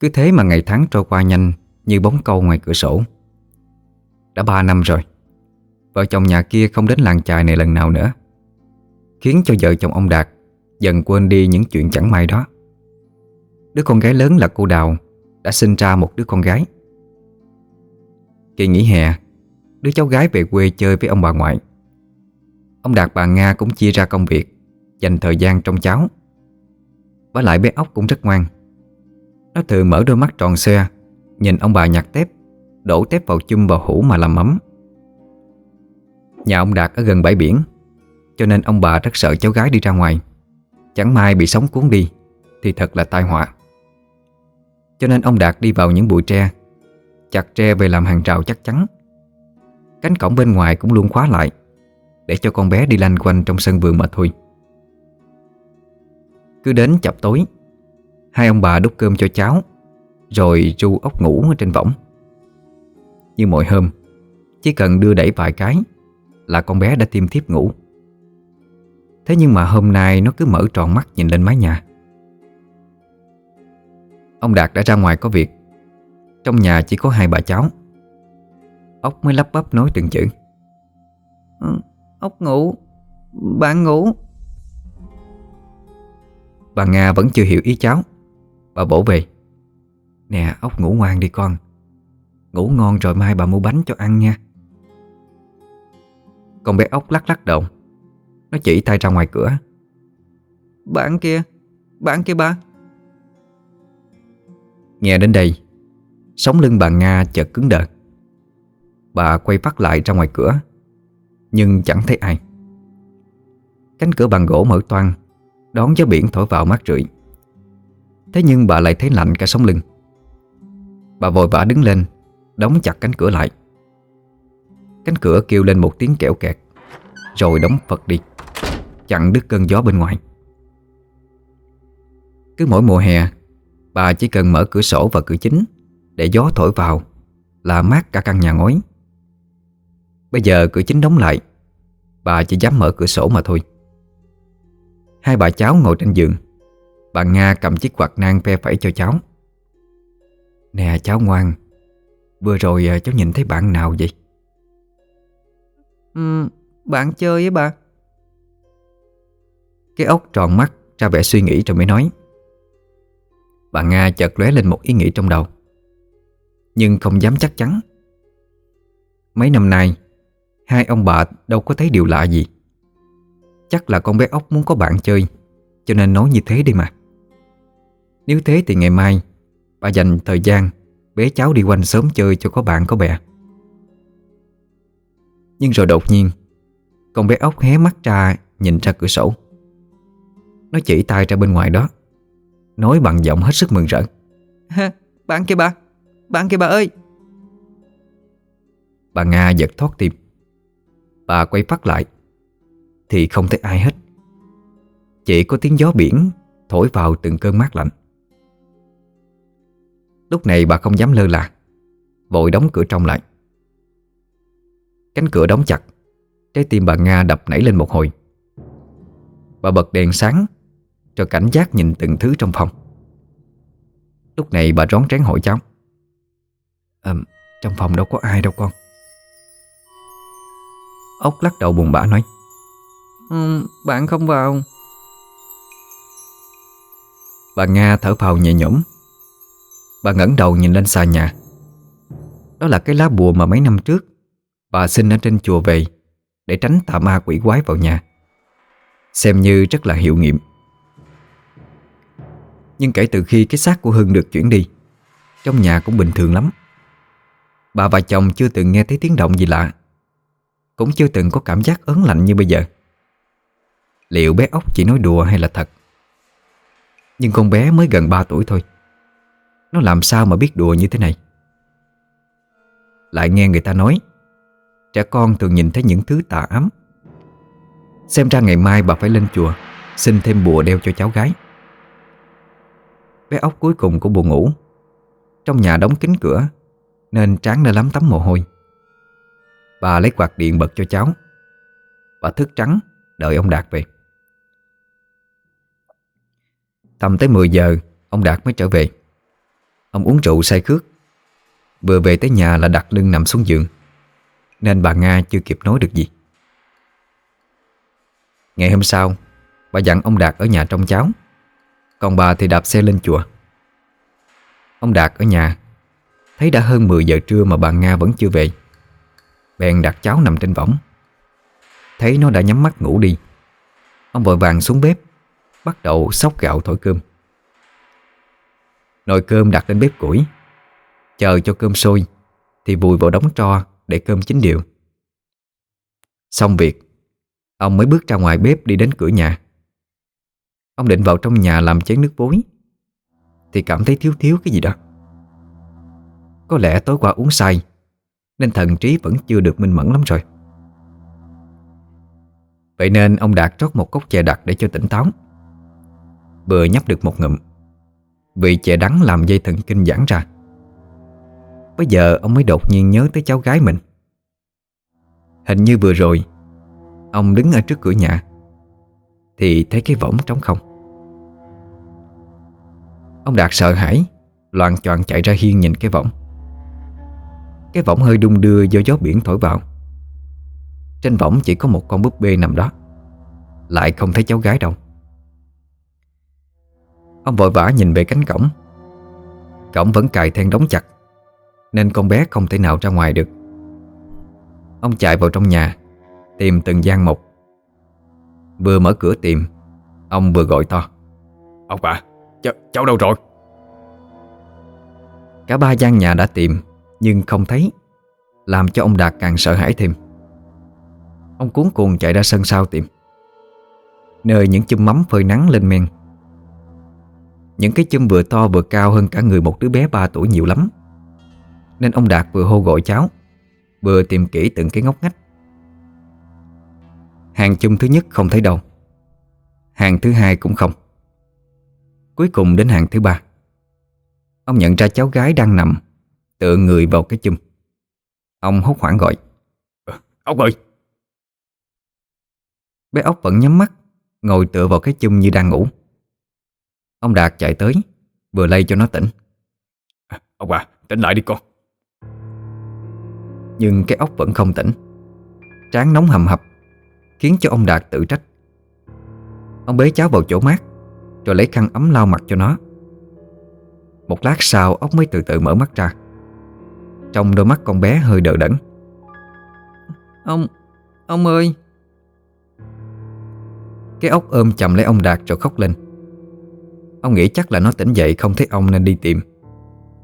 Cứ thế mà ngày tháng trôi qua nhanh Như bóng câu ngoài cửa sổ. Đã ba năm rồi. Vợ chồng nhà kia không đến làng chài này lần nào nữa Khiến cho vợ chồng ông Đạt Dần quên đi những chuyện chẳng may đó. Đứa con gái lớn là cô Đào Đã sinh ra một đứa con gái. Kỳ nghỉ hè, Đứa cháu gái về quê chơi với ông bà ngoại. Ông Đạt bà Nga cũng chia ra công việc, Dành thời gian trong cháu. Với lại bé ốc cũng rất ngoan. Nó thường mở đôi mắt tròn xe Nhìn ông bà nhặt tép, Đổ tép vào chum vào hũ mà làm mắm. Nhà ông Đạt ở gần bãi biển, Cho nên ông bà rất sợ cháu gái đi ra ngoài. Chẳng may bị sóng cuốn đi, Thì thật là tai họa. Cho nên ông Đạt đi vào những bụi tre, Chặt tre về làm hàng rào chắc chắn. Cánh cổng bên ngoài cũng luôn khóa lại, Để cho con bé đi lanh quanh trong sân vườn mà thôi. Cứ đến chập tối, Hai ông bà đút cơm cho cháu Rồi ru ốc ngủ ở trên võng. Như mọi hôm, Chỉ cần đưa đẩy vài cái Là con bé đã tiêm thiếp ngủ. Thế nhưng mà hôm nay nó cứ mở tròn mắt nhìn lên mái nhà. Ông Đạt đã ra ngoài có việc. Trong nhà chỉ có hai bà cháu. Ốc mới lắp bắp nói từng chữ. Ừ, ốc ngủ. Bạn ngủ. Bà Nga vẫn chưa hiểu ý cháu. Bà bổ về. Nè, ốc ngủ ngoan đi con. Ngủ ngon rồi mai bà mua bánh cho ăn nha. Con bé ốc lắc lắc đầu. Nó chỉ tay ra ngoài cửa. Bạn kia Bạn kia ba. Nghe đến đây Sống lưng bà Nga chợt cứng đờ. Bà quay phát lại ra ngoài cửa Nhưng chẳng thấy ai. Cánh cửa bằng gỗ mở toang Đón gió biển thổi vào mát rượi. Thế nhưng bà lại thấy lạnh cả sống lưng. Bà vội vã đứng lên Đóng chặt cánh cửa lại. Cánh cửa kêu lên một tiếng kẹo kẹt Rồi đóng phật đi Chặn đứt cơn gió bên ngoài. Cứ mỗi mùa hè Bà chỉ cần mở cửa sổ và cửa chính Để gió thổi vào Là mát cả căn nhà ngói. Bây giờ cửa chính đóng lại Bà chỉ dám mở cửa sổ mà thôi. Hai bà cháu ngồi trên giường Bà Nga cầm chiếc quạt nang phe phẩy cho cháu. Nè cháu ngoan Vừa rồi à, cháu nhìn thấy bạn nào vậy? Ừ, bạn chơi với bà. Cái ốc tròn mắt, ra vẻ suy nghĩ rồi mới nói. Bà Nga chợt lóe lên một ý nghĩ trong đầu. Nhưng không dám chắc chắn. Mấy năm nay, Hai ông bà đâu có thấy điều lạ gì. Chắc là con bé ốc muốn có bạn chơi, Cho nên nói như thế đi mà. Nếu thế thì ngày mai, Bà dành thời gian bé cháu đi quanh sớm chơi cho có bạn có bè. Nhưng rồi đột nhiên, Con bé ốc hé mắt ra, Nhìn ra cửa sổ. Nó chỉ tay ra bên ngoài đó. Nói bằng giọng hết sức mừng rỡ. Bạn kia bà. Bạn kia bà ơi. Bà Nga giật thoát tim. Bà quay phát lại. Thì không thấy ai hết. Chỉ có tiếng gió biển Thổi vào từng cơn mát lạnh. Lúc này bà không dám lơ là. Vội đóng cửa trong lại. Cánh cửa đóng chặt. Trái tim bà Nga đập nảy lên một hồi. Bà bật đèn sáng Cho cảnh giác nhìn từng thứ trong phòng. Lúc này bà rón rén hỏi cháu à, Trong phòng đâu có ai đâu con. Ốc lắc đầu buồn bã nói ừ, Bạn không vào. Bà Nga thở phào nhẹ nhõm. Bà ngẩng đầu nhìn lên xà nhà. Đó là cái lá bùa mà mấy năm trước Bà xin ở trên chùa về Để tránh tà ma quỷ quái vào nhà. Xem như rất là hiệu nghiệm nhưng kể từ khi cái xác của Hưng được chuyển đi, Trong nhà cũng bình thường lắm. Bà và chồng chưa từng nghe thấy tiếng động gì lạ, Cũng chưa từng có cảm giác ớn lạnh như bây giờ. Liệu bé ốc chỉ nói đùa hay là thật? Nhưng con bé mới gần 3 tuổi thôi, Nó làm sao mà biết đùa như thế này? Lại nghe người ta nói, Trẻ con thường nhìn thấy những thứ tà ám. Xem ra ngày mai bà phải lên chùa, Xin thêm bùa đeo cho cháu gái. Bé ốc cuối cùng của buồn ngủ. Trong nhà đóng kín cửa, Nên tráng đã lắm tắm mồ hôi. Bà lấy quạt điện bật cho cháu. Bà thức trắng, Đợi ông Đạt về. Tầm tới 10 giờ, Ông Đạt mới trở về. Ông uống rượu say khước. Vừa về tới nhà là đặt lưng nằm xuống giường, Nên bà Nga chưa kịp nói được gì. Ngày hôm sau, Bà dặn ông Đạt ở nhà trong cháu. Còn bà thì đạp xe lên chùa. Ông Đạt ở nhà Thấy đã hơn 10 giờ trưa mà bà Nga vẫn chưa về. Bèn đặt cháu nằm trên võng. Thấy nó đã nhắm mắt ngủ đi, Ông vội vàng xuống bếp, Bắt đầu xóc gạo thổi cơm. Nồi cơm đặt lên bếp củi, Chờ cho cơm sôi Thì vùi vào đống tro Để cơm chín đều. Xong việc, Ông mới bước ra ngoài bếp đi đến cửa nhà. Ông định vào trong nhà làm chén nước vối Thì cảm thấy thiếu thiếu cái gì đó. Có lẽ tối qua uống say, Nên thần trí vẫn chưa được minh mẫn lắm rồi. Vậy nên ông Đạt rót một cốc chè đặc để cho tỉnh táo. Vừa nhấp được một ngụm, Vị chè đắng làm dây thần kinh giãn ra. Bây giờ ông mới đột nhiên nhớ tới cháu gái mình. Hình như vừa rồi, Ông đứng ở trước cửa nhà, Thì thấy cái võng trống không. Ông Đạt sợ hãi Loạn choạng chạy ra hiên nhìn cái võng. Cái võng hơi đung đưa do gió biển thổi vào. Trên võng chỉ có một con búp bê nằm đó. Lại không thấy cháu gái đâu. Ông vội vã nhìn về cánh cổng. Cổng vẫn cài then đóng chặt Nên con bé không thể nào ra ngoài được. Ông chạy vào trong nhà Tìm từng gian một Vừa mở cửa tìm Ông vừa gọi to. Ông bà, cháu, cháu đâu rồi? Cả ba gian nhà đã tìm Nhưng không thấy. Làm cho ông Đạt càng sợ hãi thêm. Ông cuốn cuồng chạy ra sân sau tìm. Nơi những chum mắm phơi nắng lên men. Những cái chum vừa to vừa cao hơn cả người một đứa bé 3 tuổi nhiều lắm. Nên ông Đạt vừa hô gọi cháu Vừa tìm kỹ từng cái ngóc ngách. Hàng chung thứ nhất không thấy đâu. Hàng thứ hai cũng không. Cuối cùng đến hàng thứ ba. Ông nhận ra cháu gái đang nằm Tựa người vào cái chum. Ông hốt hoảng gọi Ông ơi! Bé ốc vẫn nhắm mắt Ngồi tựa vào cái chum như đang ngủ. Ông Đạt chạy tới Vừa lay cho nó tỉnh. Ông bà, tỉnh lại đi con. Nhưng cái ốc vẫn không tỉnh. Trán nóng hầm hập Khiến cho ông Đạt tự trách. Ông bế cháu vào chỗ mát Rồi lấy khăn ấm lau mặt cho nó. Một lát sau ốc mới từ từ mở mắt ra. Trong đôi mắt con bé hơi đờ đẫn. Ông, ông ơi. Cái ốc ôm chầm lấy ông Đạt rồi khóc lên. Ông nghĩ chắc là nó tỉnh dậy không thấy ông nên đi tìm.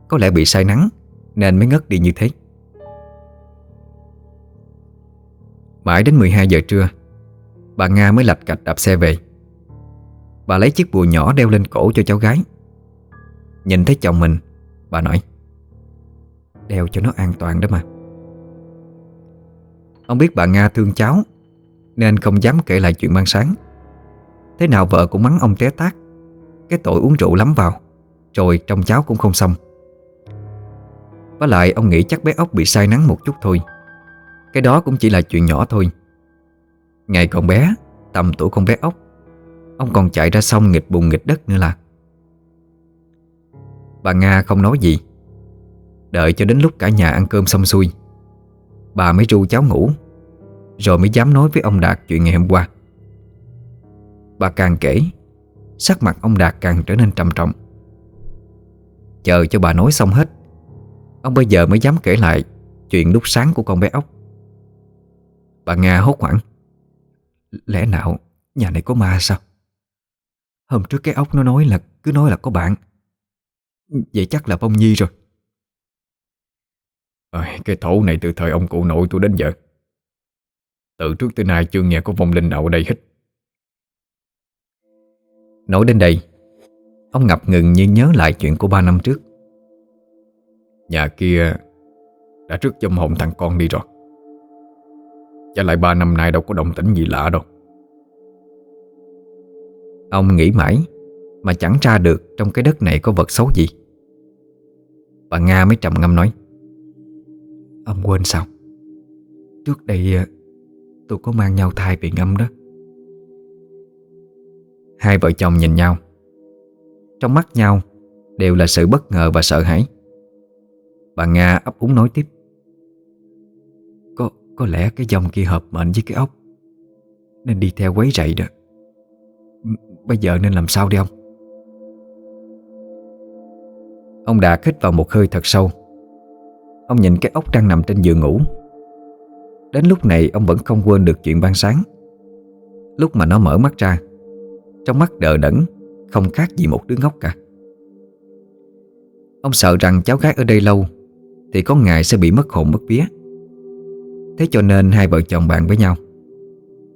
Có lẽ bị say nắng Nên mới ngất đi như thế. Mãi đến 12 giờ trưa Bà Nga mới lạch cạch đạp xe về Bà lấy chiếc bùa nhỏ đeo lên cổ cho cháu gái. Nhìn thấy chồng mình, Bà nói, Đeo cho nó an toàn đó mà. Ông biết bà Nga thương cháu, Nên không dám kể lại chuyện mang sáng. Thế nào vợ cũng mắng ông té tát, Cái tội uống rượu lắm vào, Rồi trong cháu cũng không xong. Với lại ông nghĩ chắc bé ốc bị say nắng một chút thôi, Cái đó cũng chỉ là chuyện nhỏ thôi. Ngày còn bé, Tầm tuổi con bé ốc Ông còn chạy ra sông nghịch bùn nghịch đất nữa là. Bà Nga không nói gì. Đợi cho đến lúc cả nhà ăn cơm xong xuôi, Bà mới ru cháu ngủ, Rồi mới dám nói với ông Đạt chuyện ngày hôm qua. Bà càng kể, Sắc mặt ông Đạt càng trở nên trầm trọng. Chờ cho bà nói xong hết, Ông bây giờ mới dám kể lại Chuyện lúc sáng của con bé ốc. Bà Nga hốt hoảng. Lẽ nào nhà này có ma sao? Hôm trước cái ốc nó nói là Cứ nói là có bạn Vậy chắc là Phong Nhi rồi à, cái thổ này từ thời ông cụ nội tôi đến giờ. Từ trước tới nay chưa nghe có vong linh nào ở đây hết. Nói đến đây Ông ngập ngừng như nhớ lại chuyện của ba năm trước Nhà kia đã trước dâm hồn thằng con đi rồi. Chả lại ba năm nay đâu có động tĩnh gì lạ đâu. Ông nghĩ mãi Mà chẳng tra được trong cái đất này có vật xấu gì. Bà Nga mới trầm ngâm nói Ông quên sao? Trước đây à, tôi có mang nhau thai bị ngâm đó. Hai vợ chồng nhìn nhau. Trong mắt nhau Đều là sự bất ngờ và sợ hãi. Bà Nga ấp úng nói tiếp Có có lẽ cái dòng kia hợp mệnh với cái ốc Nên đi theo quấy rầy đó Bây giờ nên làm sao đi ông? Ông Đạt hít vào một hơi thật sâu. Ông nhìn cái ốc đang nằm trên giường ngủ. Đến lúc này, ông vẫn không quên được chuyện ban sáng. Lúc mà nó mở mắt ra, Trong mắt đờ đẫn, Không khác gì một đứa ngốc cả. Ông sợ rằng cháu gái ở đây lâu, Thì có ngày sẽ bị mất hồn mất vía. Thế cho nên hai vợ chồng bạn với nhau.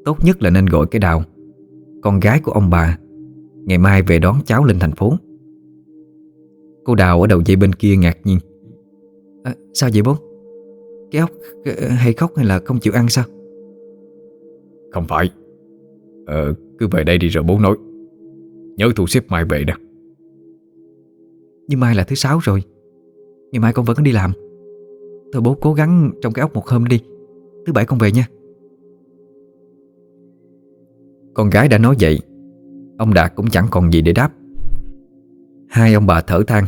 Tốt nhất là nên gọi cái đào. Con gái của ông bà Ngày mai về đón cháu lên thành phố. Cô Đào ở đầu dây bên kia ngạc nhiên. À, Sao vậy bố? Cái ốc hay khóc hay là không chịu ăn sao? Không phải. Ờ cứ về đây đi rồi bố nói. Nhớ thu xếp mai về đó Nhưng mai là thứ sáu rồi. Ngày mai con vẫn đi làm. Thôi bố cố gắng trong cái ốc một hôm đi. Thứ bảy con về nha con gái đã nói vậy, Ông Đạt cũng chẳng còn gì để đáp. Hai ông bà thở than.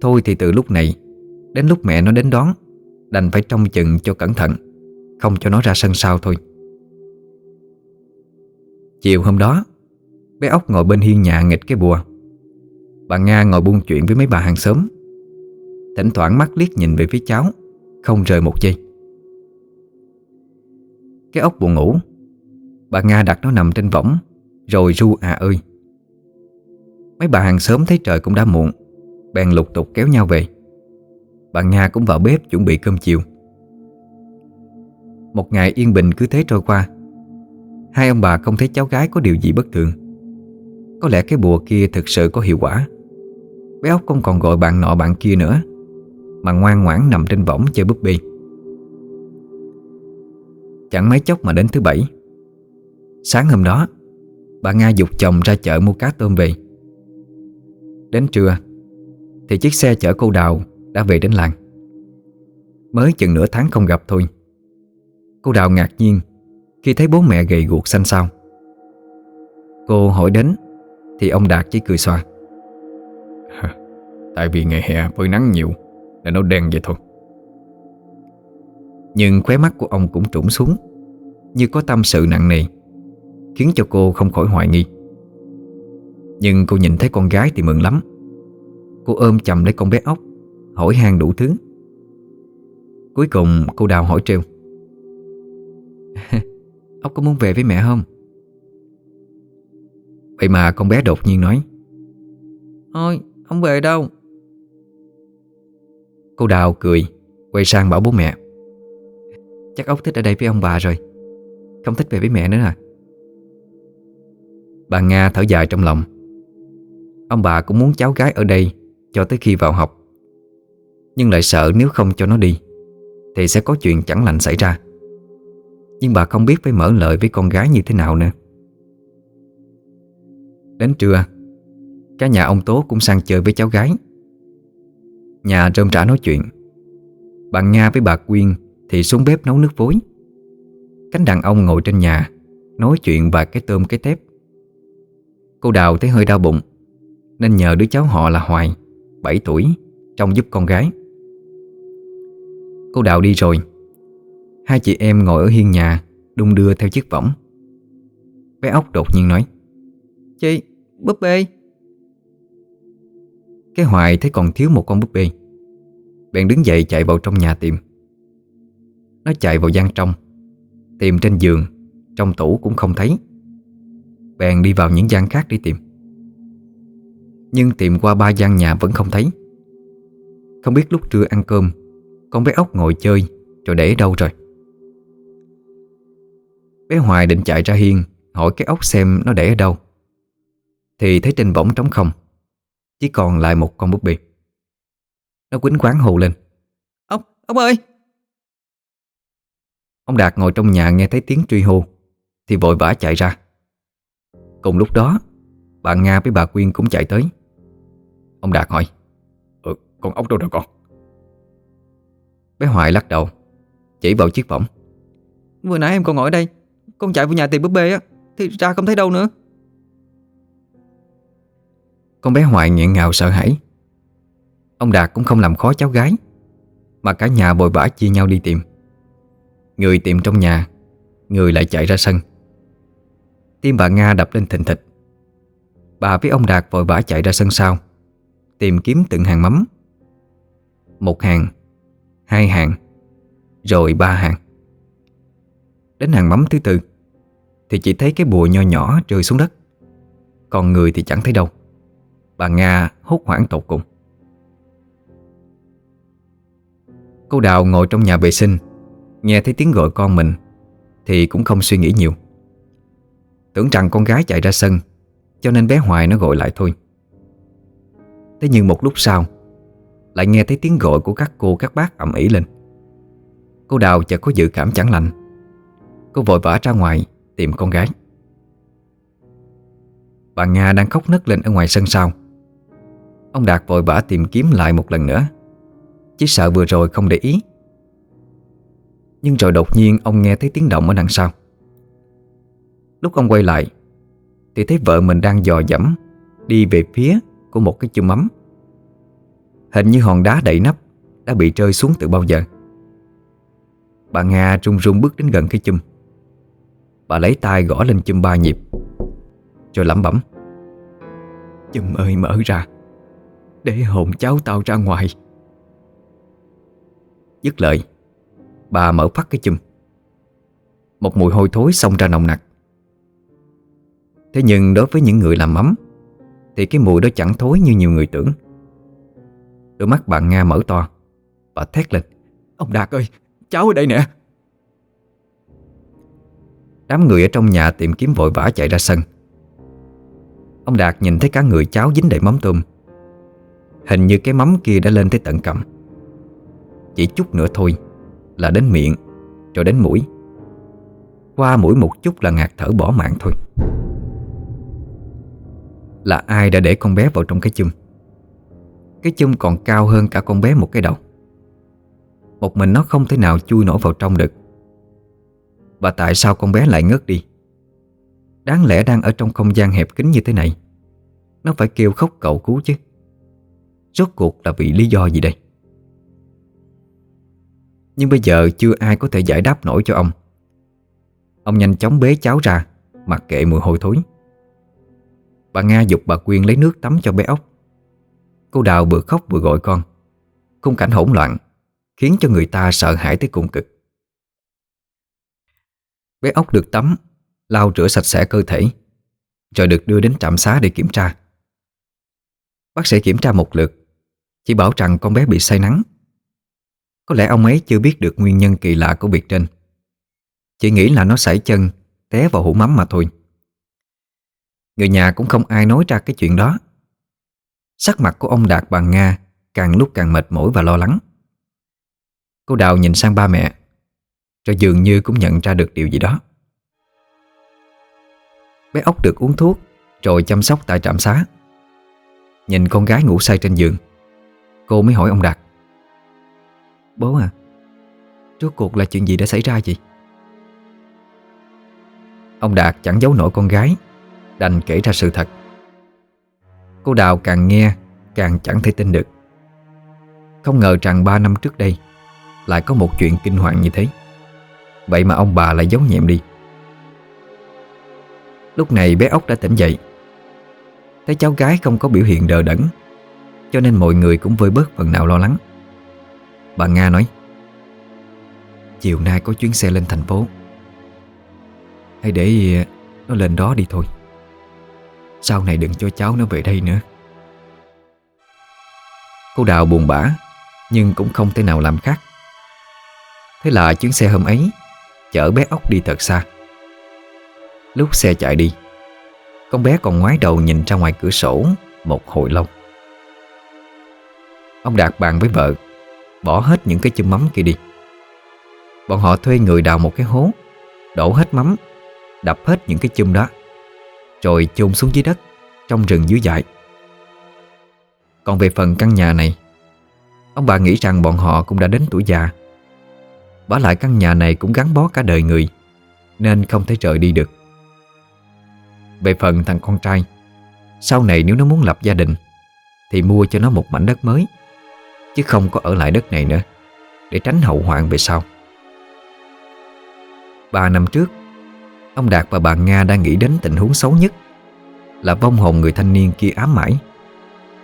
Thôi thì từ lúc này Đến lúc mẹ nó đến đón, Đành phải trông chừng cho cẩn thận, Không cho nó ra sân sau thôi. Chiều hôm đó, Bé ốc ngồi bên hiên nhà nghịch cái bùa. Bà Nga ngồi buôn chuyện với mấy bà hàng xóm. Thỉnh thoảng mắt liếc nhìn về phía cháu, Không rời một giây. Cái ốc buồn ngủ Bà Nga đặt nó nằm trên võng. Rồi ru à ơi. Mấy bà hàng xóm thấy trời cũng đã muộn, Bèn lục tục kéo nhau về. Bà Nga cũng vào bếp chuẩn bị cơm chiều. Một ngày yên bình cứ thế trôi qua. Hai ông bà không thấy cháu gái có điều gì bất thường. Có lẽ cái bùa kia thực sự có hiệu quả. Bé ốc không còn gọi bạn nọ bạn kia nữa, Mà ngoan ngoãn nằm trên võng chơi búp bê. Chẳng mấy chốc mà đến thứ bảy Sáng hôm đó Bà Nga dục chồng ra chợ mua cá tôm về. Đến trưa Thì chiếc xe chở cô Đào đã về đến làng. Mới chừng nửa tháng không gặp thôi Cô Đào ngạc nhiên Khi thấy bố mẹ gầy guộc xanh xao. Cô hỏi đến Thì ông Đạt chỉ cười xoa <laughs> Tại vì ngày hè với nắng nhiều Nên nó đen vậy thôi. Nhưng khóe mắt của ông cũng trũng xuống Như có tâm sự nặng nề Khiến cho cô không khỏi hoài nghi. Nhưng cô nhìn thấy con gái thì mừng lắm. Cô ôm chầm lấy con bé ốc Hỏi han đủ thứ. Cuối cùng cô đào hỏi trêu. <laughs> Ốc có muốn về với mẹ không? Vậy mà con bé đột nhiên nói. Thôi, không về đâu. Cô Đào cười Quay sang bảo bố mẹ. Chắc ốc thích ở đây với ông bà rồi. Không thích về với mẹ nữa à Bà Nga thở dài trong lòng. Ông bà cũng muốn cháu gái ở đây Cho tới khi vào học. Nhưng lại sợ nếu không cho nó đi, Thì sẽ có chuyện chẳng lành xảy ra. Nhưng bà không biết phải mở lời với con gái như thế nào nữa. Đến trưa, Cả nhà ông Tố cũng sang chơi với cháu gái. Nhà rơm rã nói chuyện. Bà Nga với bà Quyên Thì xuống bếp nấu nước vối. Cánh đàn ông ngồi trên nhà, Nói chuyện vài cái tôm cái tép. Cô Đào thấy hơi đau bụng Nên nhờ đứa cháu họ là Hoài 7 tuổi Trông giúp con gái. Cô Đào đi rồi. Hai chị em ngồi ở hiên nhà Đung đưa theo chiếc võng. Bé ốc đột nhiên nói Chị, búp bê. Cái Hoài thấy còn thiếu một con búp bê Bèn đứng dậy chạy vào trong nhà tìm. Nó chạy vào gian trong Tìm trên giường Trong tủ cũng không thấy. Bèn đi vào những gian khác đi tìm. Nhưng tìm qua ba gian nhà vẫn không thấy. Không biết lúc trưa ăn cơm Con bé ốc ngồi chơi Rồi để ở đâu rồi. Bé Hoài định chạy ra hiên Hỏi cái ốc xem nó để ở đâu. Thì thấy trên võng trống không Chỉ còn lại một con búp bê. Nó quýnh quán hù lên. Ốc, ốc ơi! Ông Đạt ngồi trong nhà nghe thấy tiếng truy hô Thì vội vã chạy ra Cùng lúc đó Bà Nga với bà Quyên cũng chạy tới. Ông Đạt hỏi Ừ, con ốc đâu rồi con? Bé Hoài lắc đầu Chỉ vào chiếc võng. Vừa nãy em còn ngồi ở đây Con chạy vào nhà tìm búp bê á Thì ra không thấy đâu nữa. Con bé Hoài nghẹn ngào sợ hãi. Ông Đạt cũng không làm khó cháu gái Mà cả nhà vội vã chia nhau đi tìm. Người tìm trong nhà Người lại chạy ra sân Tim bà Nga đập lên thình thịch. Bà với ông Đạt vội vã chạy ra sân sau, Tìm kiếm từng hàng mắm. Một hàng, Hai hàng, Rồi ba hàng. Đến hàng mắm thứ tư, Thì chỉ thấy cái bùa nho nhỏ rơi xuống đất. Còn người thì chẳng thấy đâu. Bà Nga hốt hoảng tột cùng. Cô Đào ngồi trong nhà vệ sinh, Nghe thấy tiếng gọi con mình, Thì cũng không suy nghĩ nhiều. Tưởng rằng con gái chạy ra sân, Cho nên bé Hoài nó gọi lại thôi. Thế nhưng một lúc sau, Lại nghe thấy tiếng gọi của các cô, các bác ầm ĩ lên. Cô Đào chợt có dự cảm chẳng lành. Cô vội vã ra ngoài tìm con gái. Bà Nga đang khóc nấc lên ở ngoài sân sau. Ông Đạt vội vã tìm kiếm lại một lần nữa, Chỉ sợ vừa rồi không để ý. Nhưng rồi đột nhiên ông nghe thấy tiếng động ở đằng sau. Lúc ông quay lại, Thì thấy vợ mình đang dò dẫm Đi về phía của một cái chum mắm Hình như hòn đá đậy nắp Đã bị rơi xuống từ bao giờ. Bà Nga run run bước đến gần cái chum. Bà lấy tay gõ lên chum ba nhịp, Rồi lẩm bẩm, Chum ơi, mở ra, Để hồn cháu tao ra ngoài. Dứt lời, Bà mở phát cái chum. Một mùi hôi thối xông ra nồng nặc. Thế nhưng đối với những người làm mắm Thì cái mùi đó chẳng thối như nhiều người tưởng. Đôi mắt bạn Nga mở to, Bà thét lên, Ông Đạt ơi, cháu ở đây nè. Đám người ở trong nhà tìm kiếm vội vã chạy ra sân. Ông Đạt nhìn thấy cả người cháu dính đầy mắm tôm. Hình như cái mắm kia đã lên tới tận cầm Chỉ chút nữa thôi Là đến miệng Rồi đến mũi. Qua mũi một chút là ngạt thở bỏ mạng thôi. Là ai đã để con bé vào trong cái chum? Cái chum còn cao hơn cả con bé một cái đầu. Một mình nó không thể nào chui nổi vào trong được. Và tại sao con bé lại ngất đi? Đáng lẽ đang ở trong không gian hẹp kín như thế này. Nó phải kêu khóc cầu cứu chứ. Rốt cuộc là vì lý do gì đây? Nhưng bây giờ chưa ai có thể giải đáp nổi cho ông. Ông nhanh chóng bế cháu ra, Mặc kệ mùi hôi thối. Bà Nga dục bà Quyên lấy nước tắm cho bé ốc. Cô Đào vừa khóc vừa gọi con. Khung cảnh hỗn loạn, Khiến cho người ta sợ hãi tới cùng cực. Bé ốc được tắm, lau rửa sạch sẽ cơ thể, Rồi được đưa đến trạm xá để kiểm tra. Bác sĩ kiểm tra một lượt, Chỉ bảo rằng con bé bị say nắng. Có lẽ ông ấy chưa biết được nguyên nhân kỳ lạ của việc trên. Chỉ nghĩ là nó sảy chân, Té vào hũ mắm mà thôi. Người nhà cũng không ai nói ra cái chuyện đó. Sắc mặt của ông Đạt bằng Nga Càng lúc càng mệt mỏi và lo lắng. Cô Đào nhìn sang ba mẹ, Rồi dường như cũng nhận ra được điều gì đó. Bé ốc được uống thuốc, Rồi chăm sóc tại trạm xá. Nhìn con gái ngủ say trên giường, Cô mới hỏi ông Đạt. Bố à Rốt cuộc là chuyện gì đã xảy ra vậy? Ông Đạt chẳng giấu nổi con gái Đành kể ra sự thật. Cô Đào càng nghe, Càng chẳng thể tin được. Không ngờ rằng ba năm trước đây, Lại có một chuyện kinh hoàng như thế. Vậy mà ông bà lại giấu nhẹm đi. Lúc này bé ốc đã tỉnh dậy. Thấy cháu gái không có biểu hiện đờ đẫn, Cho nên mọi người cũng vơi bớt phần nào lo lắng. Bà Nga nói, Chiều nay có chuyến xe lên thành phố. Hãy để nó lên đó đi thôi. Sau này đừng cho cháu nó về đây nữa. Cô Đào buồn bã, Nhưng cũng không thể nào làm khác. Thế là chuyến xe hôm ấy, Chở bé ốc đi thật xa. Lúc xe chạy đi, Con bé còn ngoái đầu nhìn ra ngoài cửa sổ Một hồi lâu. Ông Đạt bàn với vợ, Bỏ hết những cái chum mắm kia đi. Bọn họ thuê người đào một cái hố, Đổ hết mắm, Đập hết những cái chum đó. Rồi chôn xuống dưới đất, Trong rừng dưới dại Còn về phần căn nhà này, Ông bà nghĩ rằng bọn họ cũng đã đến tuổi già. Bỏ lại căn nhà này cũng gắn bó cả đời người, Nên không thể rời đi được. Về phần thằng con trai, Sau này nếu nó muốn lập gia đình, Thì mua cho nó một mảnh đất mới, Chứ không có ở lại đất này nữa, Để tránh hậu hoạn về sau. Ba năm trước Ông Đạt và bà Nga đang nghĩ đến tình huống xấu nhất, Là vong hồn người thanh niên kia ám mãi,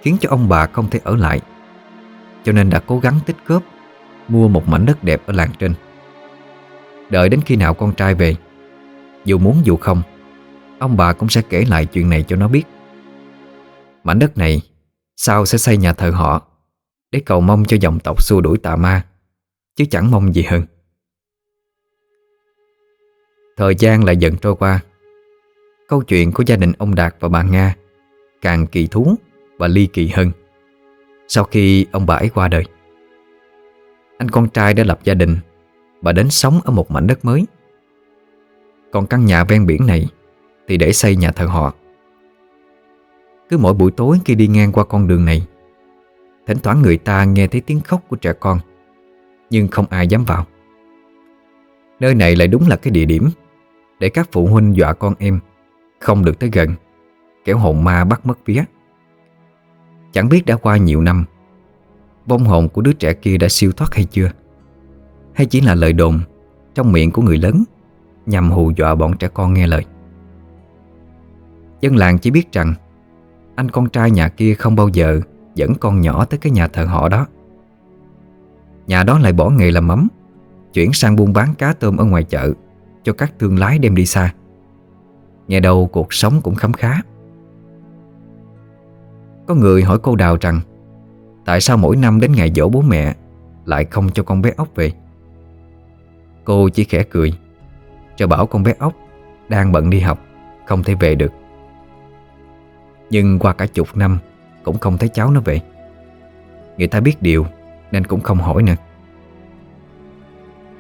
Khiến cho ông bà không thể ở lại. Cho nên đã cố gắng tích góp Mua một mảnh đất đẹp ở làng trên. Đợi đến khi nào con trai về, Dù muốn dù không, Ông bà cũng sẽ kể lại chuyện này cho nó biết. Mảnh đất này Sao sẽ xây nhà thờ họ, Để cầu mong cho dòng tộc xua đuổi tà ma, Chứ chẳng mong gì hơn. Thời gian lại dần trôi qua. Câu chuyện của gia đình ông Đạt và bà Nga Càng kỳ thú và ly kỳ hơn Sau khi ông bà ấy qua đời. Anh con trai đã lập gia đình Và đến sống ở một mảnh đất mới. Còn căn nhà ven biển này Thì để xây nhà thờ họ. Cứ mỗi buổi tối khi đi ngang qua con đường này, Thỉnh thoảng người ta nghe thấy tiếng khóc của trẻ con, Nhưng không ai dám vào. Nơi này lại đúng là cái địa điểm để các phụ huynh dọa con em. Không được tới gần. Kéo hồn ma bắt mất vía. Chẳng biết đã qua nhiều năm, Vong hồn của đứa trẻ kia đã siêu thoát hay chưa? Hay chỉ là lời đồn Trong miệng của người lớn, Nhằm hù dọa bọn trẻ con nghe lời? Dân làng chỉ biết rằng, Anh con trai nhà kia không bao giờ Dẫn con nhỏ tới cái nhà thờ họ đó. Nhà đó lại bỏ nghề làm mắm, Chuyển sang buôn bán cá tôm ở ngoài chợ. Cho các thương lái đem đi xa. Nghe đâu cuộc sống cũng khấm khá. Có người hỏi cô Đào rằng, Tại sao mỗi năm đến ngày dỗ bố mẹ Lại không cho con bé ốc về? Cô chỉ khẽ cười, Cho bảo con bé ốc Đang bận đi học, Không thể về được. Nhưng qua cả chục năm Cũng không thấy cháu nó về. Người ta biết điều Nên cũng không hỏi nữa.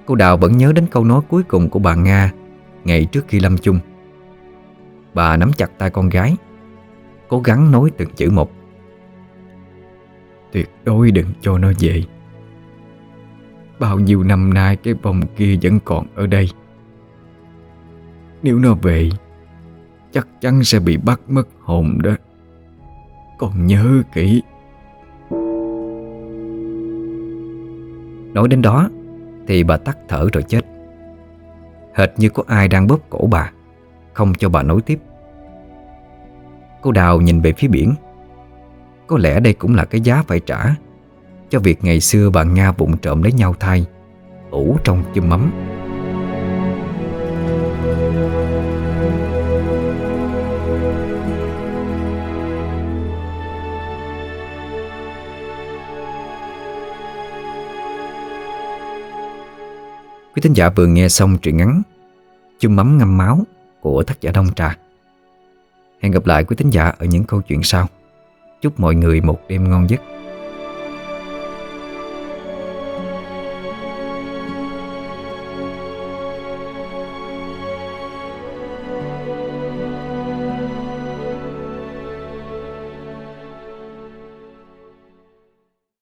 Cô Đào vẫn nhớ đến câu nói cuối cùng của bà Nga Ngày trước khi lâm chung. Bà nắm chặt tay con gái, Cố gắng nói từng chữ một. Tuyệt đối đừng cho nó về. Bao nhiêu năm nay cái vòng kia vẫn còn ở đây. Nếu nó về, Chắc chắn sẽ bị bắt mất hồn đó. Con nhớ kỹ. Nói đến đó thì bà tắt thở rồi chết. Hệt như có ai đang bóp cổ bà, Không cho bà nói tiếp. Cô Đào nhìn về phía biển. Có lẽ đây cũng là cái giá phải trả Cho việc ngày xưa bà Nga vụng trộm lấy nhau thai ủ trong chum mắm. Quý thính giả vừa nghe xong truyện ngắn Chum mắm ngâm máu của tác giả Đông Trà. Hẹn gặp lại quý thính giả ở những câu chuyện sau. Chúc mọi người một đêm ngon giấc.